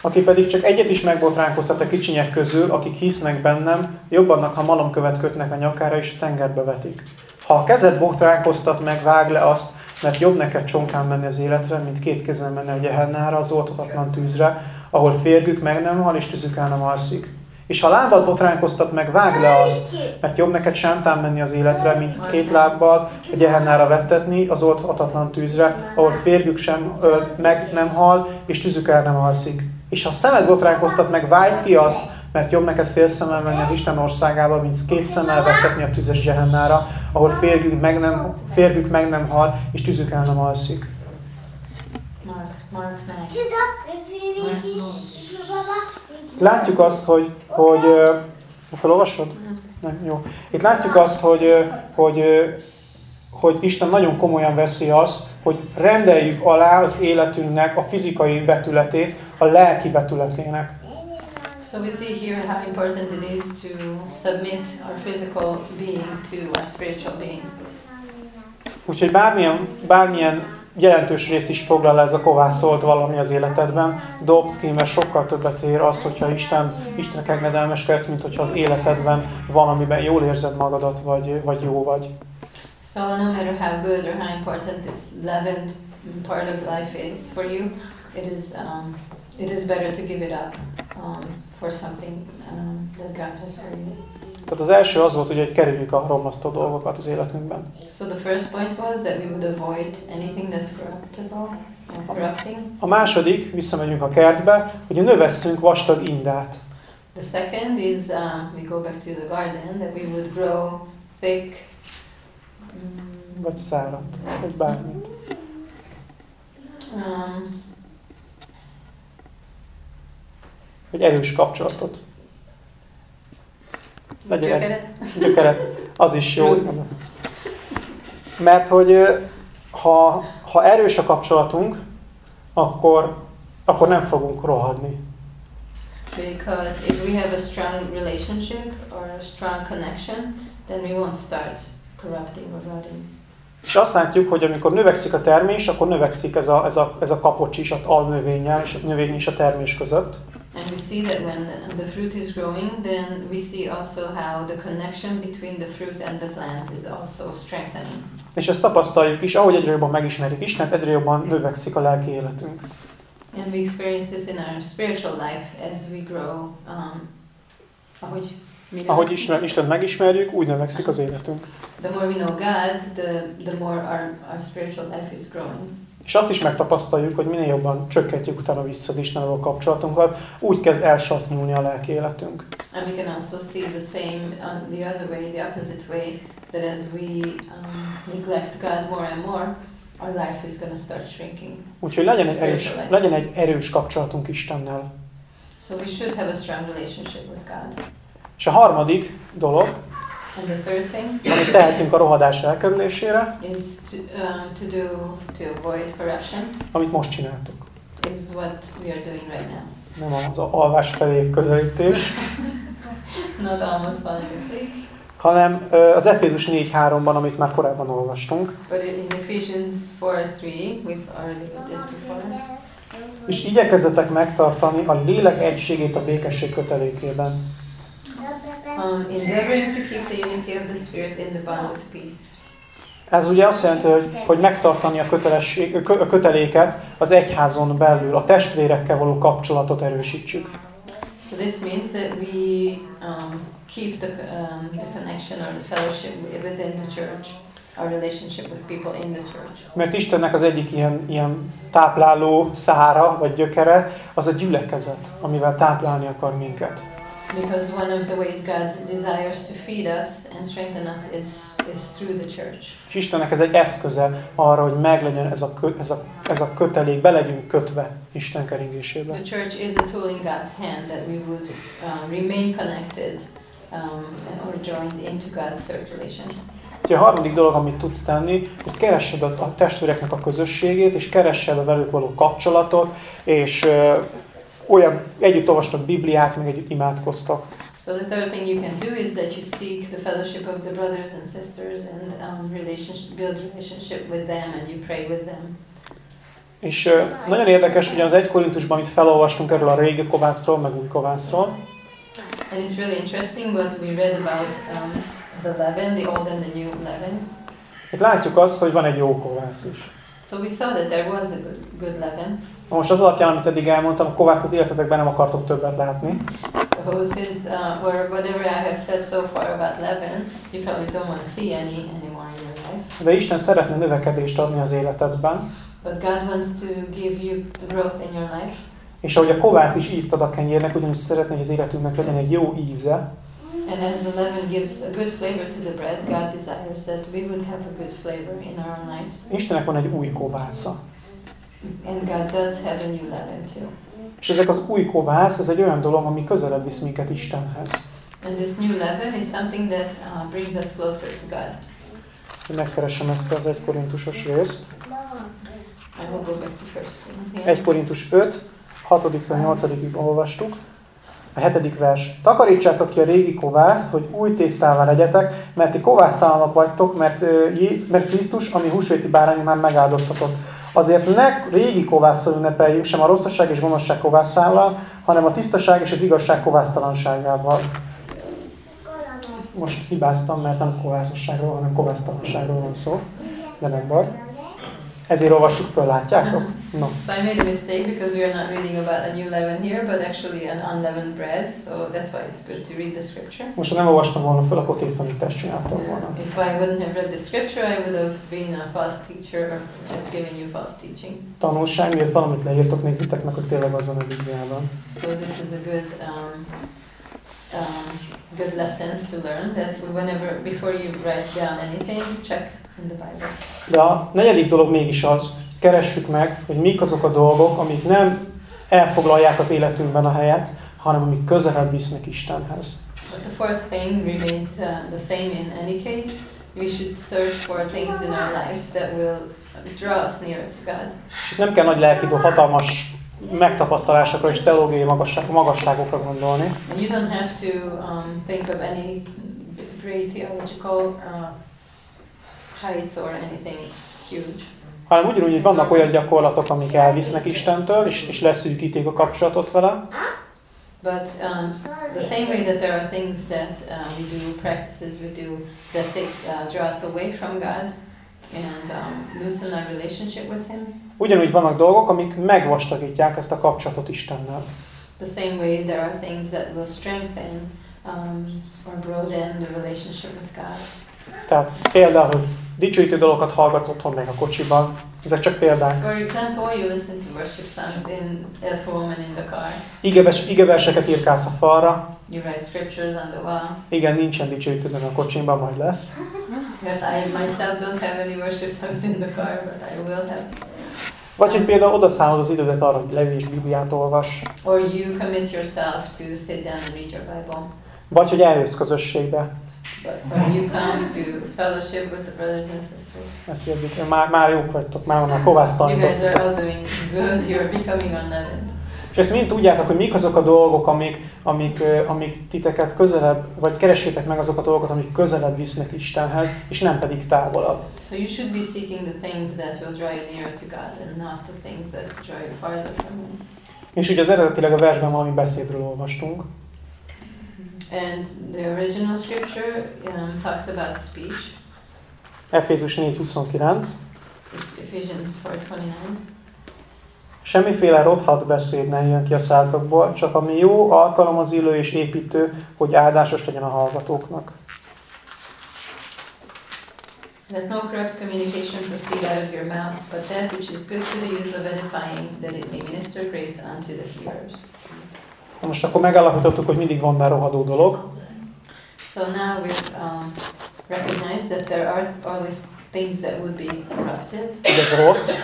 Aki pedig csak egyet is megbotránkoztat a kicsinyek közül, akik hisznek bennem, jobb annak, ha malomkövet kötnek a nyakára és a tengerbe vetik. Ha a kezed botránkoztat meg, vág le azt, mert jobb neked csonkán menni az életre, mint két kezen menni a gyehennára, az oltatatlan tűzre, ahol férgük meg nem hal, és tüzük el nem alszik. És ha lábad botránkoztat meg, vág le azt, mert jobb neked sántán menni az életre, mint két lábbal a gyehennára vettetni, az olthatatlan tűzre, ahol férgük sem öl, meg nem hal, és tüzük el nem alszik. És ha szemed botránkoztat meg, vájt ki azt, mert jobb neked fél szemmel menni az Isten országába, mint két szemmel vettetni a tüzes gyehennára, ahol férgük meg nem, férgük meg nem hal, és tüzük el nem alszik. Mark, Mark 9. Látjuk azt, hogy, hogy felolvasod? Nem, jó. Itt látjuk azt, hogy, hogy, hogy Isten nagyon komolyan veszi azt, hogy rendeljük alá az életünknek a fizikai betületét a lelki betületének. So we see here how important it is to submit our physical being to our spiritual being. Úgyhogy bármilyen, bármilyen jelentős rész is foglal ez a kovászolt valami az életedben, dobd ki, mert sokkal többet ér az, hogyha Isten, Istennek engedelmeskedsz, mint hogyha az életedben valamiben jól érzed magadat, vagy, vagy jó vagy. So no matter how good or how important this leavened part of life is for you, it is um, it is better to give it up um, for something um, that God has for you. Tehát az első az volt, hogy hogy kerüljük a romlasztó dolgokat az életünkben. So the first point was that we would avoid anything that's corruptible corrupting. A második, visszamegyünk a kertbe, hogy növesszünk vastag indát. The second is um, we go back to the garden that we would grow thick. mm, Vagy szárat, vagy bármit. Um, Egy erős kapcsolatot. Legyen egy gyökeret. gyökeret, az is jó. Mert hogy ha, ha erős a kapcsolatunk, akkor, akkor nem fogunk rohadni. Because if we have a strong relationship or a strong connection, then we won't start corrupting or rotting. És azt látjuk, hogy amikor növekszik a termés, akkor növekszik ez a, ez a, ez a kapocs is, a alnövényel és a növény és a termés között. And we see that when the, fruit is growing, then we see also how the connection between the fruit and the plant is also strengthening. És ezt tapasztaljuk is, ahogy egyre jobban megismerjük Istent, egyre jobban növekszik a lelki életünk. And we experience this in our spiritual life as we grow. Um, ahogy, Ahogy növekszik. Isten, megismerjük, úgy növekszik az életünk. The more we know God, the, the more our, our spiritual life is growing. És azt is megtapasztaljuk, hogy minél jobban csökkentjük utána vissza az Istennel való kapcsolatunkat, úgy kezd elsatnyulni a lelki életünk. And we can also see the same on the other way, the opposite way, that as we um, neglect God more and more, our life is going to start shrinking. Úgyhogy legyen egy, erős, legyen egy erős kapcsolatunk Istennel. So we should have a strong relationship with God. És a harmadik dolog, And the third thing amit tehetünk a rohadás elkerülésére, is to, um, to do to avoid corruption amit most csináltuk. is what we are doing right now. Nem az alvás felé közelítés, Not almost falling asleep, hanem ö, az Efézus 4.3-ban, amit már korábban olvastunk. but in Ephesians 4:3, we've already read this before. És igyekezzetek megtartani a lélek egységét a békesség kötelékében. Um, endeavoring to keep the unity of the Spirit in the bond of peace. Ez ugye azt jelenti, hogy, hogy megtartani a, kötelesség, a kö- a köteléket az egyházon belül, a testvérekkel való kapcsolatot erősítsük. So this means that we um, keep the, um, the connection or the fellowship within the church, our relationship with people in the church. Mert Istennek az egyik ilyen, ilyen tápláló szára, vagy gyökere, az a gyülekezet, amivel táplálni akar minket. Because one of the ways God desires to feed us and strengthen us is, is through the church. És Istennek ez egy eszköze arra, hogy meglegyen ez a, kö, ez a, ez a kötelék, be legyünk kötve Isten keringésébe. The church is a tool in God's hand that we would um, remain connected um, or joined into God's circulation. Ugye a harmadik dolog, amit tudsz tenni, hogy keressed a, a testvéreknek a közösségét, és keressed a velük való kapcsolatot, és ö, olyan, együtt olvastak Bibliát, meg együtt imádkoztak. So the third thing you can do is that you seek the fellowship of the brothers and sisters and um, relationship, build relationship with them and you pray with them. És ö, nagyon érdekes, ugye az 1 Korintusban, amit felolvastunk erről a régi kovászról, meg új kovászról, And it's really interesting what we read about um, the leaven, the old and the new leaven. itt látjuk azt, hogy van egy jó kovász is. So we saw that there was a good, good leaven. Most az alapján, amit eddig elmondtam, a kovászt az életetekben nem akartok többet látni, So since uh, or whatever I have said so far about leaven, you probably don't want to see any anymore in your life. de Isten szeretne növekedést adni az életedben, But God wants to give you growth in your life. és ahogy a kovász is ízt ad a kenyérnek, ugyanis szeretne, hogy az életünknek legyen egy jó íze, And as the leaven gives a good flavor to the bread, God desires that we would have a good flavor in our own lives. Istennek van egy új kovásza. And God does have a new leaven too. És ezek az új kovász, ez egy olyan dolog, ami közelebb visz minket Istenhez. And this new leaven is something that uh, brings us closer to God. Megkeresem ezt az 1 korintusos részt. I will go back to First Corinthians. 1 Korintus 5, 6 8 olvastuk. A hetedik vers. Takarítsátok ki a régi kovászt, hogy új tésztává legyetek, mert ti kovásztalanok vagytok, mert, Jézus, mert Krisztus, ami húsvéti bárány már megáldoztatott. Azért ne régi kovásszal ünnepeljünk, sem a rosszasság és gonoszság kovászával, hanem a tisztaság és az igazság kovásztalanságával. Most hibáztam, mert nem kovászosságról, hanem kovásztalanságról van szó, de nem baj. Ezért olvassuk föl, látjátok? No. So I made a mistake because we are not reading about a new leaven here, but actually an unleavened bread. So that's why it's good to read the scripture. Most ha nem olvastam volna föl, akkor tévtanítást csináltam volna. If I wouldn't have read the scripture, I would have been a false teacher or given you false teaching. Tanulság, miért valamit leírtok, nézzétek meg, hogy tényleg azon a Bibliában. So this is a good um, um, good lesson to learn that whenever before you write down anything, check in the Bible. De a negyedik dolog mégis az, keressük meg, hogy mik azok a dolgok, amik nem elfoglalják az életünkben a helyet, hanem amik közelebb visznek Istenhez. But the fourth thing remains uh, the same in any case. We should search for things in our lives that will draw us nearer to God. És nem kell nagy lelki dolg, hatalmas megtapasztalásokra és teológiai magasság, magasságokra gondolni, And you don't have to um, think of any great theological uh, heights or anything huge. Hanem ugyanúgy, hogy vannak olyan gyakorlatok, amik elvisznek Istentől, és, és leszűkítik a kapcsolatot vele, But um, the same way that there are things that uh, we do, practices we do that take uh, draw us away from God and um, loosen our relationship with Him. ugyanúgy vannak dolgok, amik megvastagítják ezt a kapcsolatot Istennel. The same way there are things that will strengthen um, or broaden the relationship with God. Tehát például, dicsőítő dolgokat hallgatsz otthon meg a kocsiban, ezek csak példák. For example, you listen to worship songs in at home and in the car. Igeves, igeverseket írkálsz a falra, You write scriptures on the wall. igen, nincsen dicsőítő zene a kocsimban, majd lesz. Yes, I myself don't have any worship songs in the car, but I will have. Vagy hogy például odaszállod az idődet arra, hogy leülj és Bibliát olvas. Or you commit yourself to sit down and read your Bible. Vagy hogy eljössz közösségbe. But or you come to fellowship with the brothers and sisters. Ezt érdik, már, már jók vagytok, már vannak You guys are all doing good. You're becoming unleavened. És ezt mind tudjátok, hogy mik azok a dolgok, amik, amik, ö, amik titeket közelebb, vagy keressétek meg azok a dolgokat, amik közelebb visznek Istenhez, és nem pedig távolabb. So you should be seeking the things that will draw you nearer to God and not the things that draw you farther from Him. És ugye az eredetileg a versben valami beszédről olvastunk, And the original scripture um, talks about speech. Efézus 4.29. It's Ephesians 4:29. Semmiféle rothat beszéd nem jön ki a szátokból, csak ami jó, alkalmazillő és építő, hogy áldásos legyen a hallgatóknak. Let no corrupt communication proceed out of your mouth, but that which is good for the use of edifying, that it may minister grace unto the hearers. Na Most akkor megállapítottuk, hogy mindig van már rohadó dolog, So now we've um, recognized that there are always things that would be corrupted, ez rossz,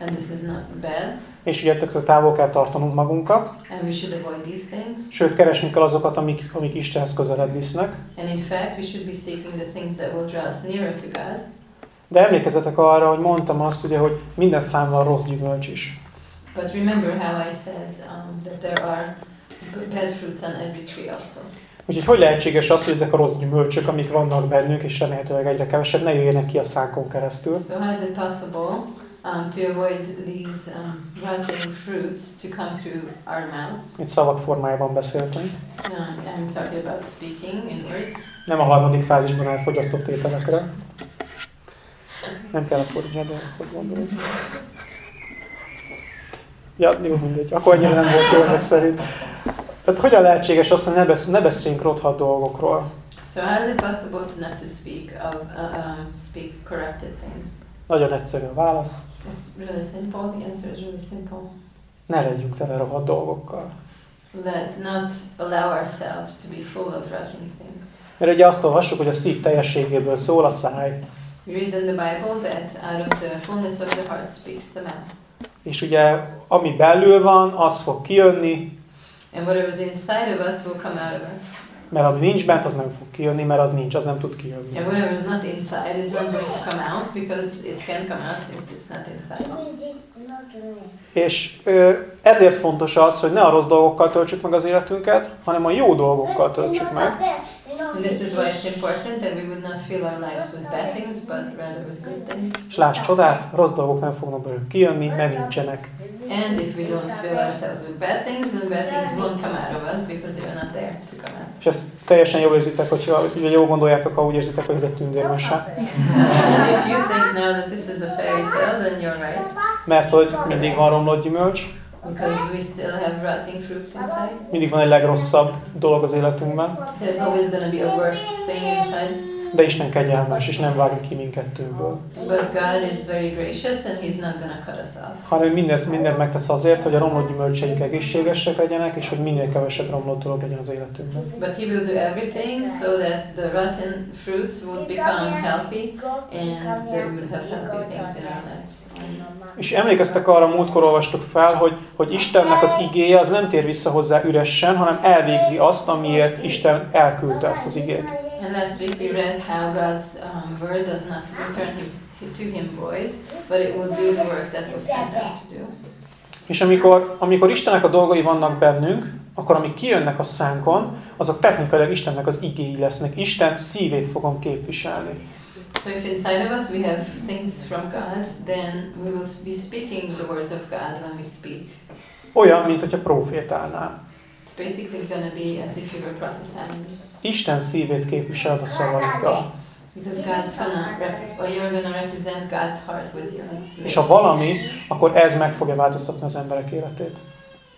and this is not bad, és ugye ettől távol kell tartanunk magunkat, and we should avoid these things. sőt, keresni kell azokat, amik, amik Istenhez közelebb visznek. And in fact, we should be seeking the things that will draw us nearer to God. De emlékezzetek arra, hogy mondtam azt, ugye, hogy minden fán van rossz gyümölcs is. But remember how I said um, that there are bad fruits on every tree also. Úgyhogy hogy lehetséges az, hogy ezek a rossz gyümölcsök, amik vannak bennünk, és remélhetőleg egyre kevesebb, ne jöjjenek ki a szánkon keresztül? So how is it possible um, to avoid these um, rotting fruits to come through our mouths? Itt szavak formájában beszéltünk. Um, I'm talking about speaking in words. Nem a harmadik fázisban elfogyasztott ételekre. Nem kell a fordítani, hogy gondolod. Ja, jó, mindegy. Akkor annyira nem volt jó ezek szerint. Tehát hogyan lehetséges az, hogy ne, besz- ne beszéljünk rothat dolgokról? So how is it possible to not to speak of uh, um, speak corrupted things? Nagyon egyszerű a válasz. It's really simple. The answer is really simple. Ne legyünk tele rohadt dolgokkal. Let's not allow ourselves to be full of rotting things. Mert ugye azt olvassuk, hogy a szív teljességéből szól a száj. We read in the Bible that out of the fullness of the heart speaks the mouth. És ugye, ami belül van, az fog kijönni, And inside of us will come out of us. Mert ami nincs bent, az nem fog kijönni, mert az nincs, az nem tud kijönni. And whatever's not inside is not going to come out because it can't come out since it's not inside. És ezért fontos az, hogy ne a rossz dolgokkal töltsük meg az életünket, hanem a jó dolgokkal töltsük meg. And this is why it's important that we would not fill our lives with bad things, but rather with good things. És láss csodát, rossz dolgok nem fognak belőle kijönni, mert nincsenek. And if we don't fill ourselves with bad things, then bad things won't come out of us because they are not there to come out. És ezt teljesen jól érzitek, hogyha ugye jól gondoljátok, ha úgy érzitek, hogy ez egy tündérmese. and if you think now that this is a fairy tale, then you're right. Mert hogy mindig van romlott gyümölcs, Because we still have rotting fruits inside. mindig van egy legrosszabb dolog az életünkben, There's always going to be a worst thing inside. De Isten kegyelmes, és nem vág ki minket tőből. But God is very gracious and He's not to cut us off. Hanem mindent, mindent megtesz azért, hogy a romlott gyümölcseink egészségesek legyenek, és hogy minél kevesebb romlott dolog legyen az életünkben. But He will do everything so that the rotten fruits will become healthy and we will have healthy things in our lives. És emlékeztek arra, múltkor olvastuk fel, hogy, hogy Istennek az igéje az nem tér vissza hozzá üresen, hanem elvégzi azt, amiért Isten elküldte ezt az igét. And last week we read how God's um, word does not return his, to him void, but it will do the work that was sent out to do. És amikor, amikor Istennek a dolgai vannak bennünk, akkor amik kijönnek a szánkon, azok technikailag Istennek az igéi lesznek. Isten szívét fogom képviselni. So if inside of us we have things from God, then we will be speaking the words of God when we speak. Olyan, mint hogyha profétálnál. It's basically to be as if you were prophesying. Isten szívét képviseled a szavaiddal. Because God's gonna, rep- or you're gonna represent God's heart with your lips. És ha valami, akkor ez meg fogja változtatni az emberek életét.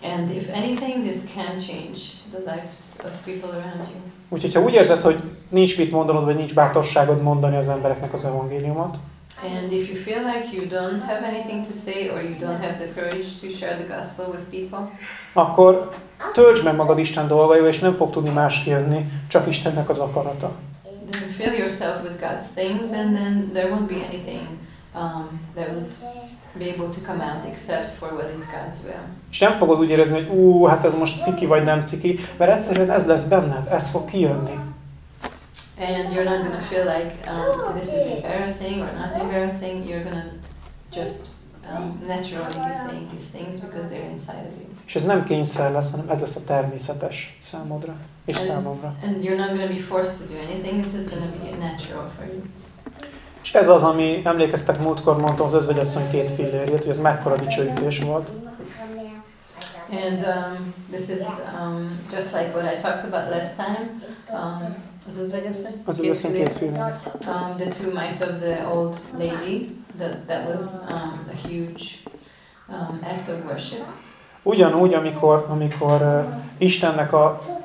And if anything, this can change the lives of people around you. Úgyhogy ha úgy érzed, hogy nincs mit mondanod, vagy nincs bátorságod mondani az embereknek az evangéliumot, And if you feel like you don't have anything to say or you don't have the courage to share the gospel with people, akkor töltsd meg magad Isten dolgaival, és nem fog tudni más jönni, csak Istennek az akarata. then fill yourself with God's things and then there won't be anything um, that would be able to come out except for what is God's will. És nem fogod úgy érezni, hogy ú, hát ez most ciki vagy nem ciki, mert egyszerűen ez lesz benned, ez fog kijönni. And you're not to feel like um, this is embarrassing or not embarrassing. You're to just um, naturally be saying these things because they're inside of you. És ez nem kényszer lesz, hanem ez lesz a természetes számodra és számomra. And you're not to be forced to do anything. This is to be natural for you. És ez az, ami emlékeztek múltkor mondtam az özvegyasszony két fillérjét, hogy ez mekkora dicsőítés volt. And um, this is um, just like what I talked about last time. Um, you said? Az özvegyasszony két fillér. Um, the two mites of the old lady. That that was um, a huge um, act of worship. Ugyanúgy, amikor, amikor uh, Istennek a,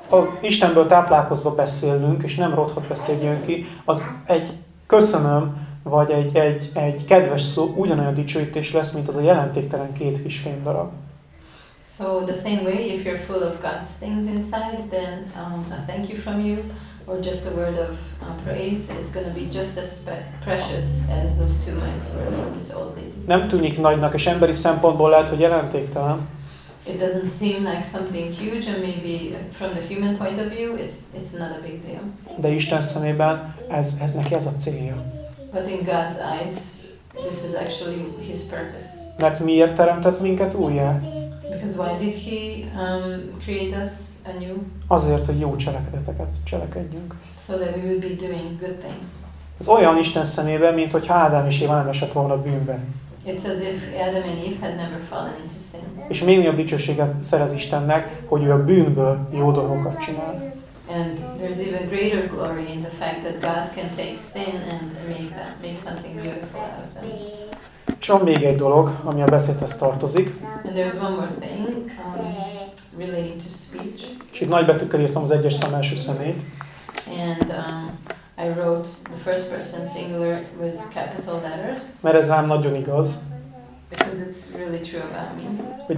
a, Istenből táplálkozva beszélünk, és nem rothat beszéljön ki, az egy köszönöm, vagy egy, egy, egy kedves szó ugyanolyan dicsőítés lesz, mint az a jelentéktelen két kisfém darab. So the same way, if you're full of God's things inside, then um, a thank you from you, or just a word of uh, praise, is going to be just as precious as those two mites were from this old lady. Nem tűnik nagynak, és emberi szempontból lehet, hogy jelentéktelen, It doesn't seem like something huge, and maybe from the human point of view, it's it's not a big deal. de Isten szemében ez, ez neki ez a célja. But in God's eyes, this is actually His purpose. Mert miért teremtett minket újjá? Because why did He um, create us Azért, hogy jó cselekedeteket cselekedjünk. So that we would be doing good things. Ez olyan Isten szemében, mint hogy Ádám és Éva nem esett volna bűnbe. It's as if Adam and Eve had never fallen into sin. És még nagyobb dicsőséget szerez Istennek, hogy ő a bűnből jó dolgokat csinál. And there's even greater glory in the fact that God can take sin and make that make something beautiful out of them. És van még egy dolog, ami a beszédhez tartozik, And there's one more thing um, relating to speech. és itt nagy betűkkel írtam az egyes szám első szemét, And um, I wrote the first person singular with capital letters mert ez rám nagyon igaz, because it's really true about me. hogy,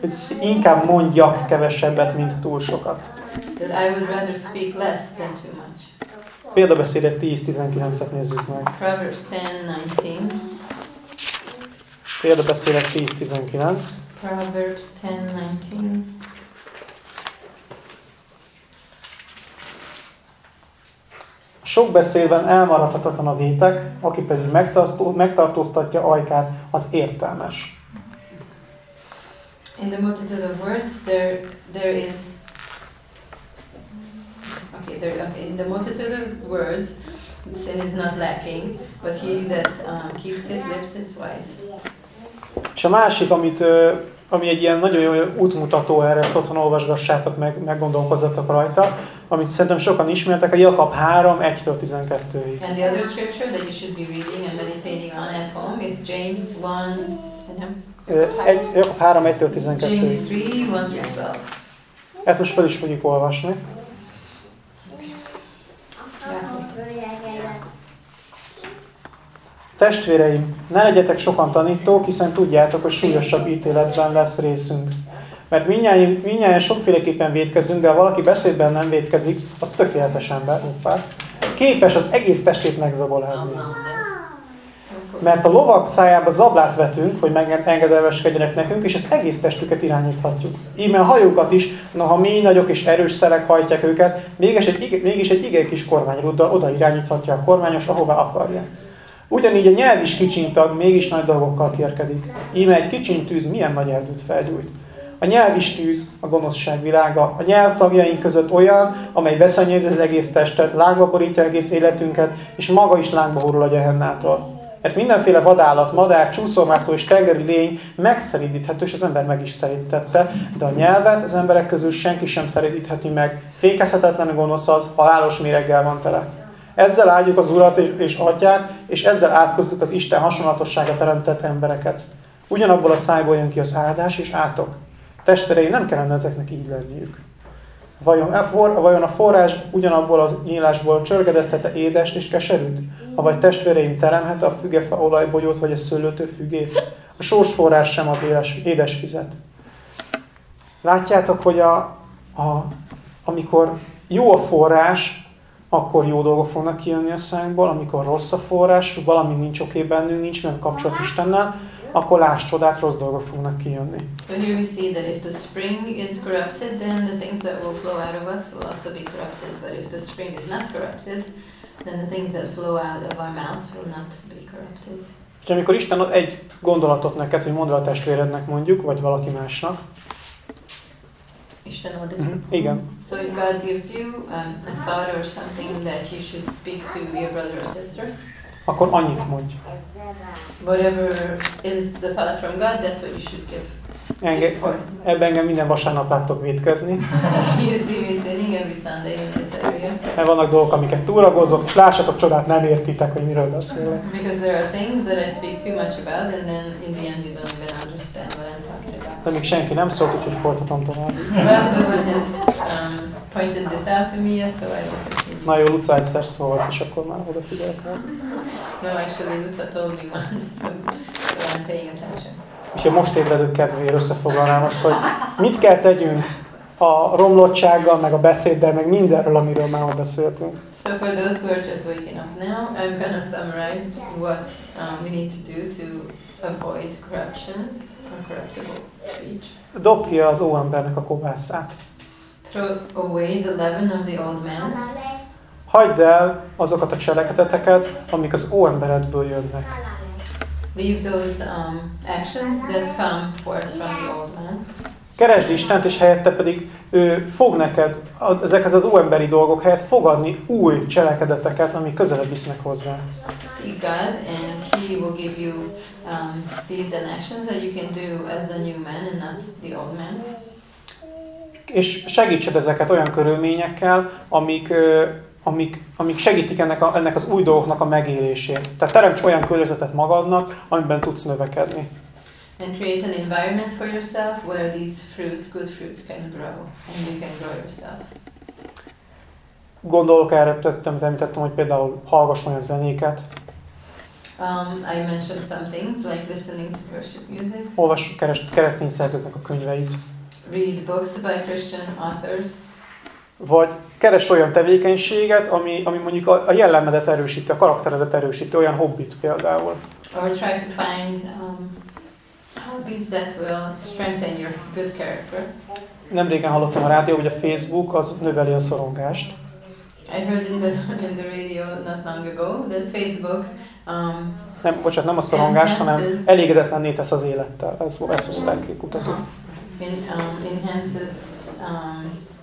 hogy inkább mondjak kevesebbet, mint túl sokat. That I would rather speak less than too much. Példabeszédek 10-19-et nézzük meg. Proverbs 10:19. Példabeszédek 10-19. Proverbs 10:19. Sok beszélben elmaradhatatlan a vétek, aki pedig megtartó- megtartóztatja ajkát, az értelmes. In the multitude of words, there there is. Okay, there. Okay, in the multitude of words, sin is not lacking, but he that um, keeps his lips is wise. És a másik, amit, ami egy ilyen nagyon jó útmutató erre, ezt otthon olvasgassátok meg, meggondolkozzatok rajta, amit szerintem sokan ismertek, a Jakab 3, 1-től 12-ig. And the other scripture that you should be reading and meditating on at home is James one. nem? Ö, Egy, Jakab 3, 1-től James 12-ig. three one through twelve. Ezt most fel is fogjuk olvasni. Testvéreim, ne legyetek sokan tanítók, hiszen tudjátok, hogy súlyosabb ítéletben lesz részünk. Mert minnyáján, minnyáján sokféleképpen védkezünk, de ha valaki beszédben nem védkezik, az tökéletes ember, hoppá, képes az egész testét megzabolázni. Mert a lovak szájába zablát vetünk, hogy megengedelmeskedjenek nekünk, és az egész testüket irányíthatjuk. Íme a hajókat is, noha mély, nagyok és erős szelek hajtják őket, mégis egy, mégis egy igen kis kormányruddal oda irányíthatja a kormányos, ahová akarja. Ugyanígy a nyelv is kicsintag, mégis nagy dolgokkal kérkedik. Íme egy kicsiny tűz milyen nagy erdőt felgyújt. A nyelv is tűz, a gonoszság világa. A nyelv tagjaink között olyan, amely beszennyezi az egész testet, lángba borítja egész életünket, és maga is lángba hurul a gyehennától. Mert mindenféle vadállat, madár, csúszómászó és tengeri lény megszeridíthető, és az ember meg is szeridítette, de a nyelvet az emberek közül senki sem szeridítheti meg. Fékezhetetlen gonosz az, halálos méreggel van tele. Ezzel áldjuk az Urat és Atyát, és ezzel átkozzuk az Isten hasonlatossága teremtett embereket. Ugyanabból a szájból jön ki az áldás és átok. Testvéreim, nem kellene ezeknek így lenniük. Vajon a, for, vajon a forrás ugyanabból az nyílásból csörgedeztete édest és keserűt? Vagy testvéreim teremhet a fügefa olajbogyót, vagy a szőlőtő fügét? A sós forrás sem ad édes, édes vizet. Látjátok, hogy a, a, amikor jó a forrás, akkor jó dolgok fognak kijönni a szánkból, amikor rossz a forrás, valami nincs oké bennünk, nincs meg kapcsolat Istennel, akkor láss csodát, rossz dolgok fognak kijönni. So here we see that if the spring is corrupted, then the things that will flow out of us will also be corrupted. But if the spring is not corrupted, then the things that flow out of our mouths will not be corrupted. És amikor Isten ad egy gondolatot neked, hogy mondd a testvérednek mondjuk, vagy valaki másnak, Isten ad Mhm, igen, So if God gives you um, a thought or something that you should speak to your brother or sister, akkor annyit mondj. whatever is the thought from God, that's what you should give Enge, ebben engem minden vasárnap láttok area mert vannak dolgok, amiket túragozok, és lássatok csodát, nem értitek, hogy miről beszélek. De még senki nem szólt, úgyhogy folytatom tovább. Well, no one has um, pointed this out to me yet, so I will continue. Na jó, Luca egyszer szólt, és akkor már odafigyelek rá. No, actually, Lutza told me once, so, so I'm paying attention. Úgyhogy most ébredők kedvéért összefoglalnám azt, hogy mit kell tegyünk a romlottsággal, meg a beszéddel, meg mindenről, amiről már ma beszéltünk. So for those who are just waking up now, I'm gonna summarize what um, we need to do to avoid corruption or corruptible speech. Dobd ki az óembernek a kovászát. Throw away the leaven of the old man Hagyd el azokat a cselekedeteket, amik az óemberedből jönnek. Leave those um, actions that come forth from the old man. Keresd Istent, és helyette pedig ő fog neked ezekhez az óemberi dolgok helyett fogadni új cselekedeteket, amik közelebb visznek hozzá. Seek God, and He will give you um, deeds and actions that you can do as a new man and not the old man. És segítsed ezeket olyan körülményekkel, amik, amik, amik segítik ennek, a, ennek az új dolgoknak a megélését. Tehát teremts olyan környezetet magadnak, amiben tudsz növekedni. And create an environment for yourself where these fruits, good fruits, can grow, and you can grow yourself. Gondolok erre, tehát amit említettem, hogy például hallgass olyan zenéket, Um, I mentioned some things like listening to worship music, olvass keres, keresztény szerzőknek a könyveit, read books by Christian authors, vagy keres olyan tevékenységet, ami, ami mondjuk a, a jellemedet erősíti, a karakteredet erősíti, olyan hobbit például. or try to find um, hobbies that will strengthen your good character. Nem régen hallottam a rádió, hogy a Facebook az növeli a szorongást. I heard in the in the radio not long ago that Facebook um, Nem, bocsánat, nem a szorongás, hanem elégedetlenné tesz az élettel. Ez, ezt hozták ki kutatók. in, um, enhances um,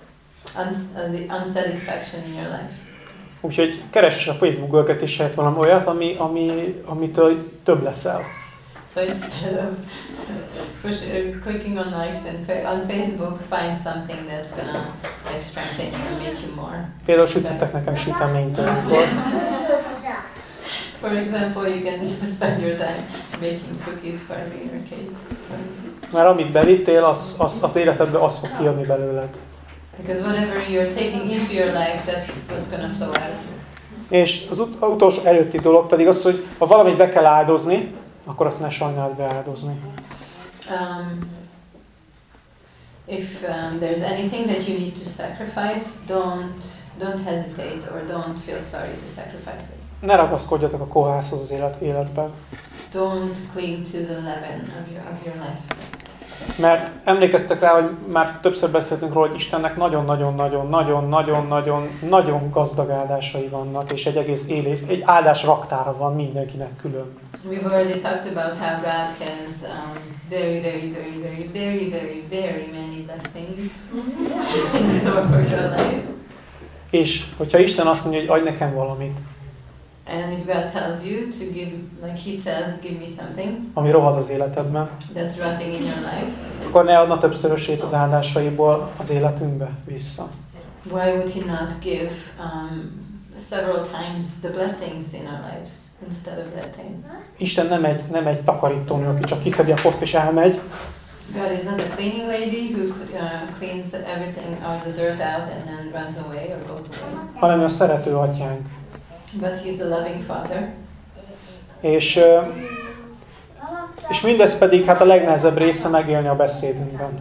uns, uh, the unsatisfaction in your life. Úgyhogy keress a Facebook görgetés helyett valami olyat, ami, ami, amitől több leszel. So instead of push, uh, clicking on likes and on Facebook, find something that's gonna like strengthen you and make you more. Például sütöttek nekem süteményt olyankor. For example, you can spend your time making cookies for me or cake. Mert amit bevittél, az, az, az életedbe az fog kijönni belőled. Because whatever you're taking into your life, that's what's gonna flow out. És az ut- utolsó előtti dolog pedig az, hogy ha valamit be kell áldozni, akkor azt ne sajnáld beáldozni. Um, if um, there's anything that you need to sacrifice, don't don't hesitate or don't feel sorry to sacrifice it. Ne ragaszkodjatok a kohászhoz az élet, életben. Don't cling to the leaven of your of your life. Mert emlékeztek rá, hogy már többször beszéltünk róla, hogy Istennek nagyon-nagyon-nagyon-nagyon-nagyon-nagyon gazdag áldásai vannak, és egy egész éli, egy áldás raktára van mindenkinek külön. We've already talked about how God has um, very, very, very, very, very, very, very many blessings in store for your life. És hogyha Isten azt mondja, hogy adj nekem valamit, And if God tells you to give, like He says, give me something ami rohad az életedben, that's rotting in your life, akkor ne adna többszörösét az áldásaiból az életünkbe vissza. why would He not give um, several times the blessings in our lives instead of that thing? Isten nem egy, nem egy takarítónő, aki csak kiszedi a poszt és elmegy, God is not a cleaning lady who uh, cleans everything of the dirt out and then runs away or goes away, hanem a szerető atyánk. But He's a loving Father. És, és mindez pedig hát a legnehezebb része megélni a beszédünkben.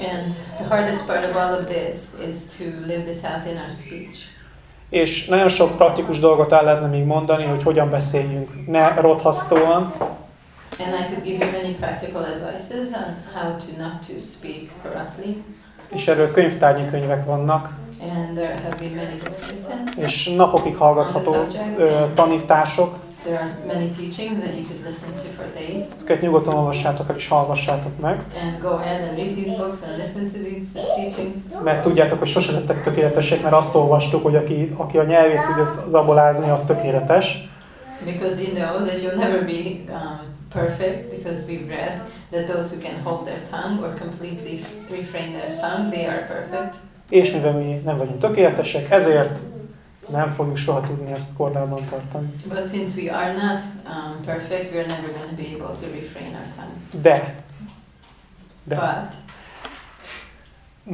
And the hardest part of all of this is to live this out in our speech. És nagyon sok praktikus dolgot el lehetne még mondani, hogy hogyan beszéljünk. Ne rothasztóan, And I could give you many practical advices on how to not to speak corruptly. és erről könyvtárnyi könyvek vannak, And there have been many books written. és napokig hallgatható ö, tanítások. There are many teachings that you could listen to for days. Őket nyugodtan olvassátok el és hallgassátok meg, And go ahead and read these books and listen to these teachings. mert tudjátok, hogy sose lesztek tökéletesek, mert azt olvastuk, hogy aki, aki a nyelvét tudja zabolázni, az tökéletes. Because you know that you'll never be um, perfect because we've read that those who can hold their tongue or completely refrain their tongue, they are perfect. És mivel mi nem vagyunk tökéletesek, ezért nem fogjuk soha tudni ezt kordában tartani. But since we are not um, perfect, we're never going to be able to refrain our tongue. De, de But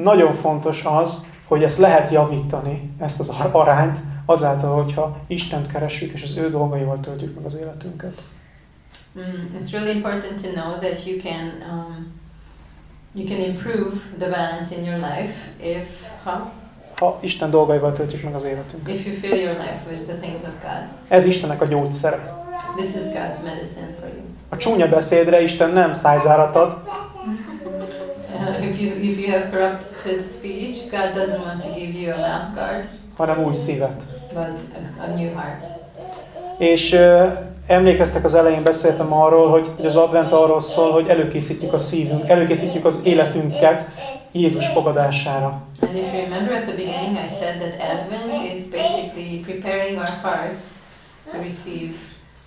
nagyon fontos az, hogy ezt lehet javítani, ezt az arányt, azáltal, hogyha Istent keressük, és az ő dolgaival töltjük meg az életünket. mm, it's really important to know that you can um, you can improve the balance in your life if how Ha Isten dolgaival töltjük meg az életünket. if you fill your life with the things of God. Ez Istennek a gyógyszere. This is God's medicine for you. A csúnya beszédre Isten nem szájzárat ad, Uh, if you if you have corrupted speech, God doesn't want to give you a mouth guard, hanem új szívet. but a, a new heart. És ö, emlékeztek az elején beszéltem arról, hogy, hogy az advent arról szól, hogy előkészítjük a szívünk, előkészítjük az életünket Jézus fogadására. And if you remember at the beginning, I said that Advent is basically preparing our hearts to receive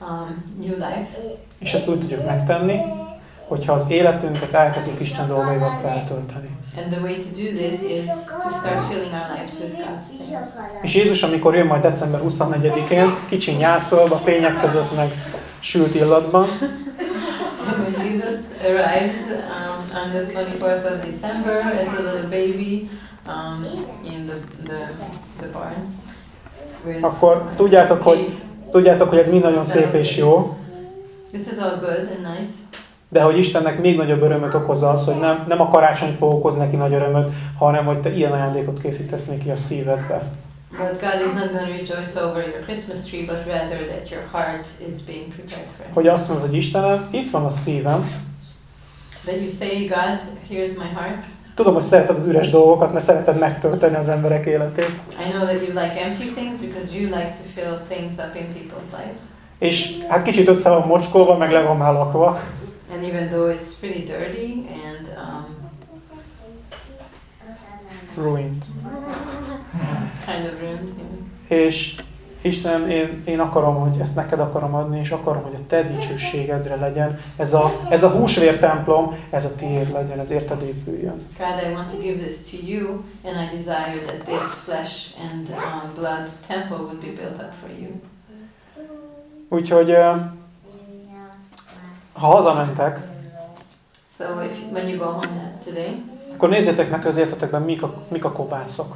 um, new life. És ezt úgy tudjuk megtenni, hogyha az életünket elkezdjük Isten dolgaival feltölteni. And the way to do this is to start filling our lives with God's things. És Jézus, amikor jön majd december 24-én, kicsi nyászolva, fények között meg sült illatban, when Jesus arrives um, on the 24th of December as a little baby um, in the, the, the barn with akkor tudjátok, hogy, tudjátok, hogy ez mind nagyon szép és jó, This is all good and nice. De hogy Istennek még nagyobb örömöt okoz az, hogy nem, nem a karácsony fog okozni neki nagy örömöt, hanem hogy te ilyen ajándékot készítesz neki a szívedbe. But God is not going to rejoice over your Christmas tree, but rather that your heart is being prepared for Him. Hogy azt mondod, hogy Istenem, itt van a szívem, That you say, God, here's my heart, tudom, hogy szereted az üres dolgokat, mert szereted megtölteni az emberek életét. I know that you like empty things because you like to fill things up in people's lives. És hát kicsit össze van mocskolva, meg le van már lakva. And even though it's pretty dirty and um, Ruined. kind of ruined, yeah. És Istenem, én, én akarom, hogy ezt neked akarom adni, és akarom, hogy a te dicsőségedre legyen. Ez a, ez a húsvér templom, ez a tiéd legyen, ez érted épüljön. God, I want to give this to you, and I desire that this flesh and uh, blood temple would be built up for you. Úgyhogy, ö, ha hazamentek, So if when you go home today, akkor nézzétek meg az életetekben, mik a, mik a kovászok.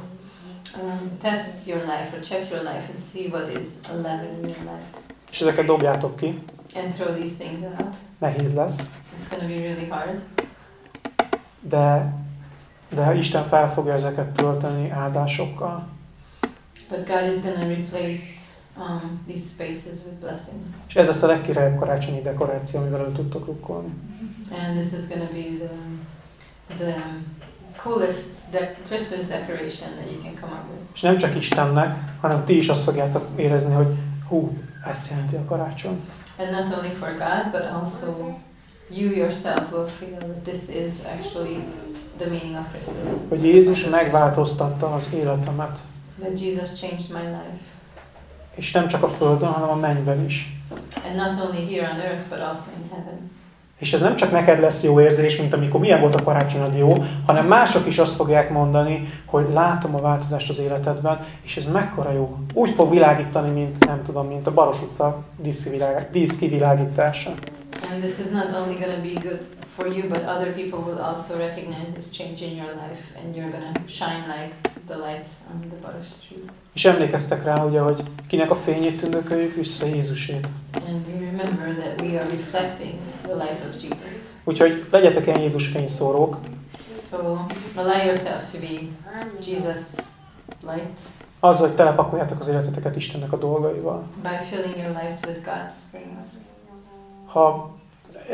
um, test your life or check your life and see what is alive in your life, És ezeket dobjátok ki. and throw these things out. Nehéz lesz. It's to be really hard, De, de Isten fel fogja ezeket tölteni áldásokkal. but God is to replace um, these spaces with blessings, És ez lesz a legkirályabb karácsonyi dekoráció, amivel el tudtok rukkolni. and this is going to be the the coolest de- Christmas decoration that you can come up with. És nem csak Istennek, hanem ti is azt fogjátok érezni, hogy hú, ez jelenti a karácsony. And not only for God, but also you yourself will feel that this is actually the meaning of Christmas. Hogy Jézus megváltoztatta az életemet. That Jesus changed my life. És nem csak a földön, hanem a mennyben is. And not only here on earth, but also in heaven. És ez nem csak neked lesz jó érzés, mint amikor milyen volt a karácsonyod jó, hanem mások is azt fogják mondani, hogy látom a változást az életedben, és ez mekkora jó. Úgy fog világítani, mint nem tudom, mint a Baros utca díszkivilág- díszkivilágítása. And this is not only going to be good for you, but other people will also recognize this change in your life, and you're to shine like the lights on the Butter Street. És emlékeztek rá, ugye, hogy kinek a fényét tündököljük vissza Jézusét. And you remember that we are reflecting the light of Jesus. Úgyhogy legyetek ilyen Jézus fényszórók, So allow yourself to be Jesus light azzal, hogy telepakoljátok az életeteket Istennek a dolgaival. by filling your lives with God's things. Ha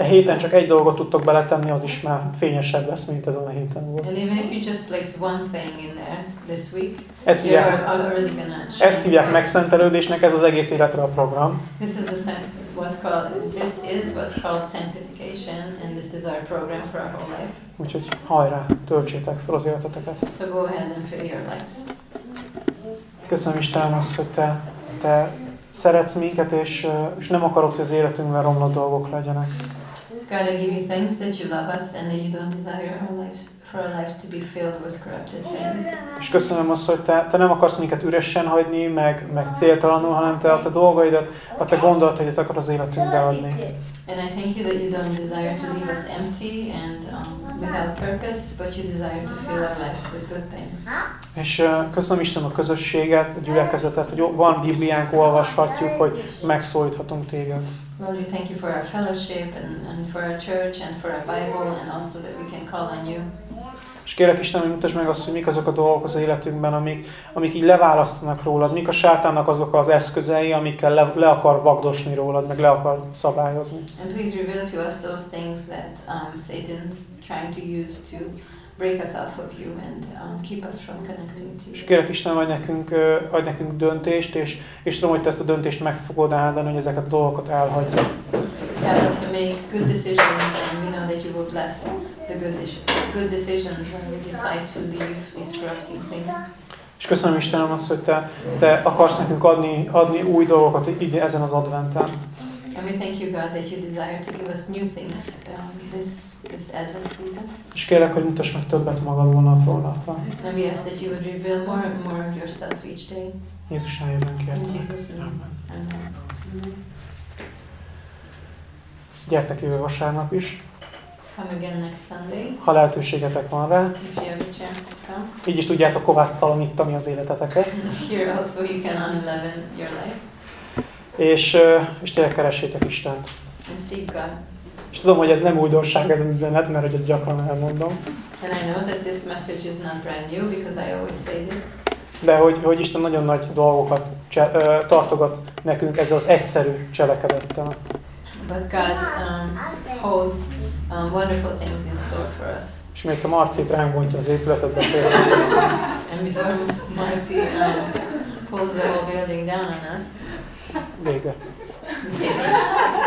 héten csak egy dolgot tudtok beletenni, az is már fényesebb lesz, mint ezen a héten volt. And even if you just place one thing in there this week, Ezt hívják, al- already gonna ezt hívják megszentelődésnek, ez az egész életre a program. This is the san- what's called this is what's called sanctification, and this is our program for our whole life. Úgyhogy hajrá, töltsétek fel az életeteket. So go ahead and fill your lives. Köszönöm Istenem azt, hogy te, te szeretsz minket, és, és nem akarod, hogy az életünkben romlott dolgok legyenek. God, I give you thanks that you love us and that you don't desire our lives for our lives to be filled with corrupted things. És köszönöm azt, hogy te, te nem akarsz minket üresen hagyni, meg, meg céltalanul, hanem te a te dolgaidat, a te gondolataidat akar az életünkbe adni. And I thank you that you don't desire to leave us empty and um, without purpose, but you desire to fill our lives with good things. És ö, köszönöm Isten a közösséget, a gyülekezetet, hogy van Bibliánk, olvashatjuk, hogy megszólíthatunk téged. Lord, we thank you for our fellowship and, and for our church and for our Bible and also that we can call on you. És kérek Isten, hogy mutasd meg azt, hogy mik azok a dolgok az életünkben, amik, amik így leválasztanak rólad, mik a sátánnak azok az eszközei, amikkel le, le akar vagdosni rólad, meg le akar szabályozni. And please reveal to us those things that um, Satan's trying to use to break us off of you and um, keep us from connecting to És you. kérek Isten, adj nekünk, adj nekünk döntést, és, és tudom, hogy te ezt a döntést meg fogod áldani, hogy ezeket a dolgokat elhagyja. Help us to make good decisions and we know that you will bless the good, good decisions when we decide to leave these corrupting things. És köszönöm Istenem azt, hogy te, te akarsz nekünk adni, adni új dolgokat így ezen az adventen. And we thank you, God, that you desire to give us new things um, this, this Advent season. És kérlek, hogy mutass meg többet magadról napról napra. And we ask that you would reveal more and more of yourself each day. Jézus nevében In kértem. Jesus' name. Amen. Amen. Gyertek jövő vasárnap is, Come again next Sunday ha lehetőségetek van rá. if you have a chance to come. Így is tudjátok kovásztalanítani az életeteket. Here also you can unleaven your life És, és tényleg keressétek Istent. És tudom, hogy ez nem újdonság ez az üzenet, mert hogy ezt gyakran elmondom. And I know that this message is not brand new because I always say this. De hogy, hogy Isten nagyon nagy dolgokat cse, ö, tartogat nekünk ezzel az egyszerű cselekedettel. but God um, holds um, wonderful things in store for us. És még a Marcit rángontja az épületet, befejezem. And before Marty um, pulls the whole building down on us, Vége. maybe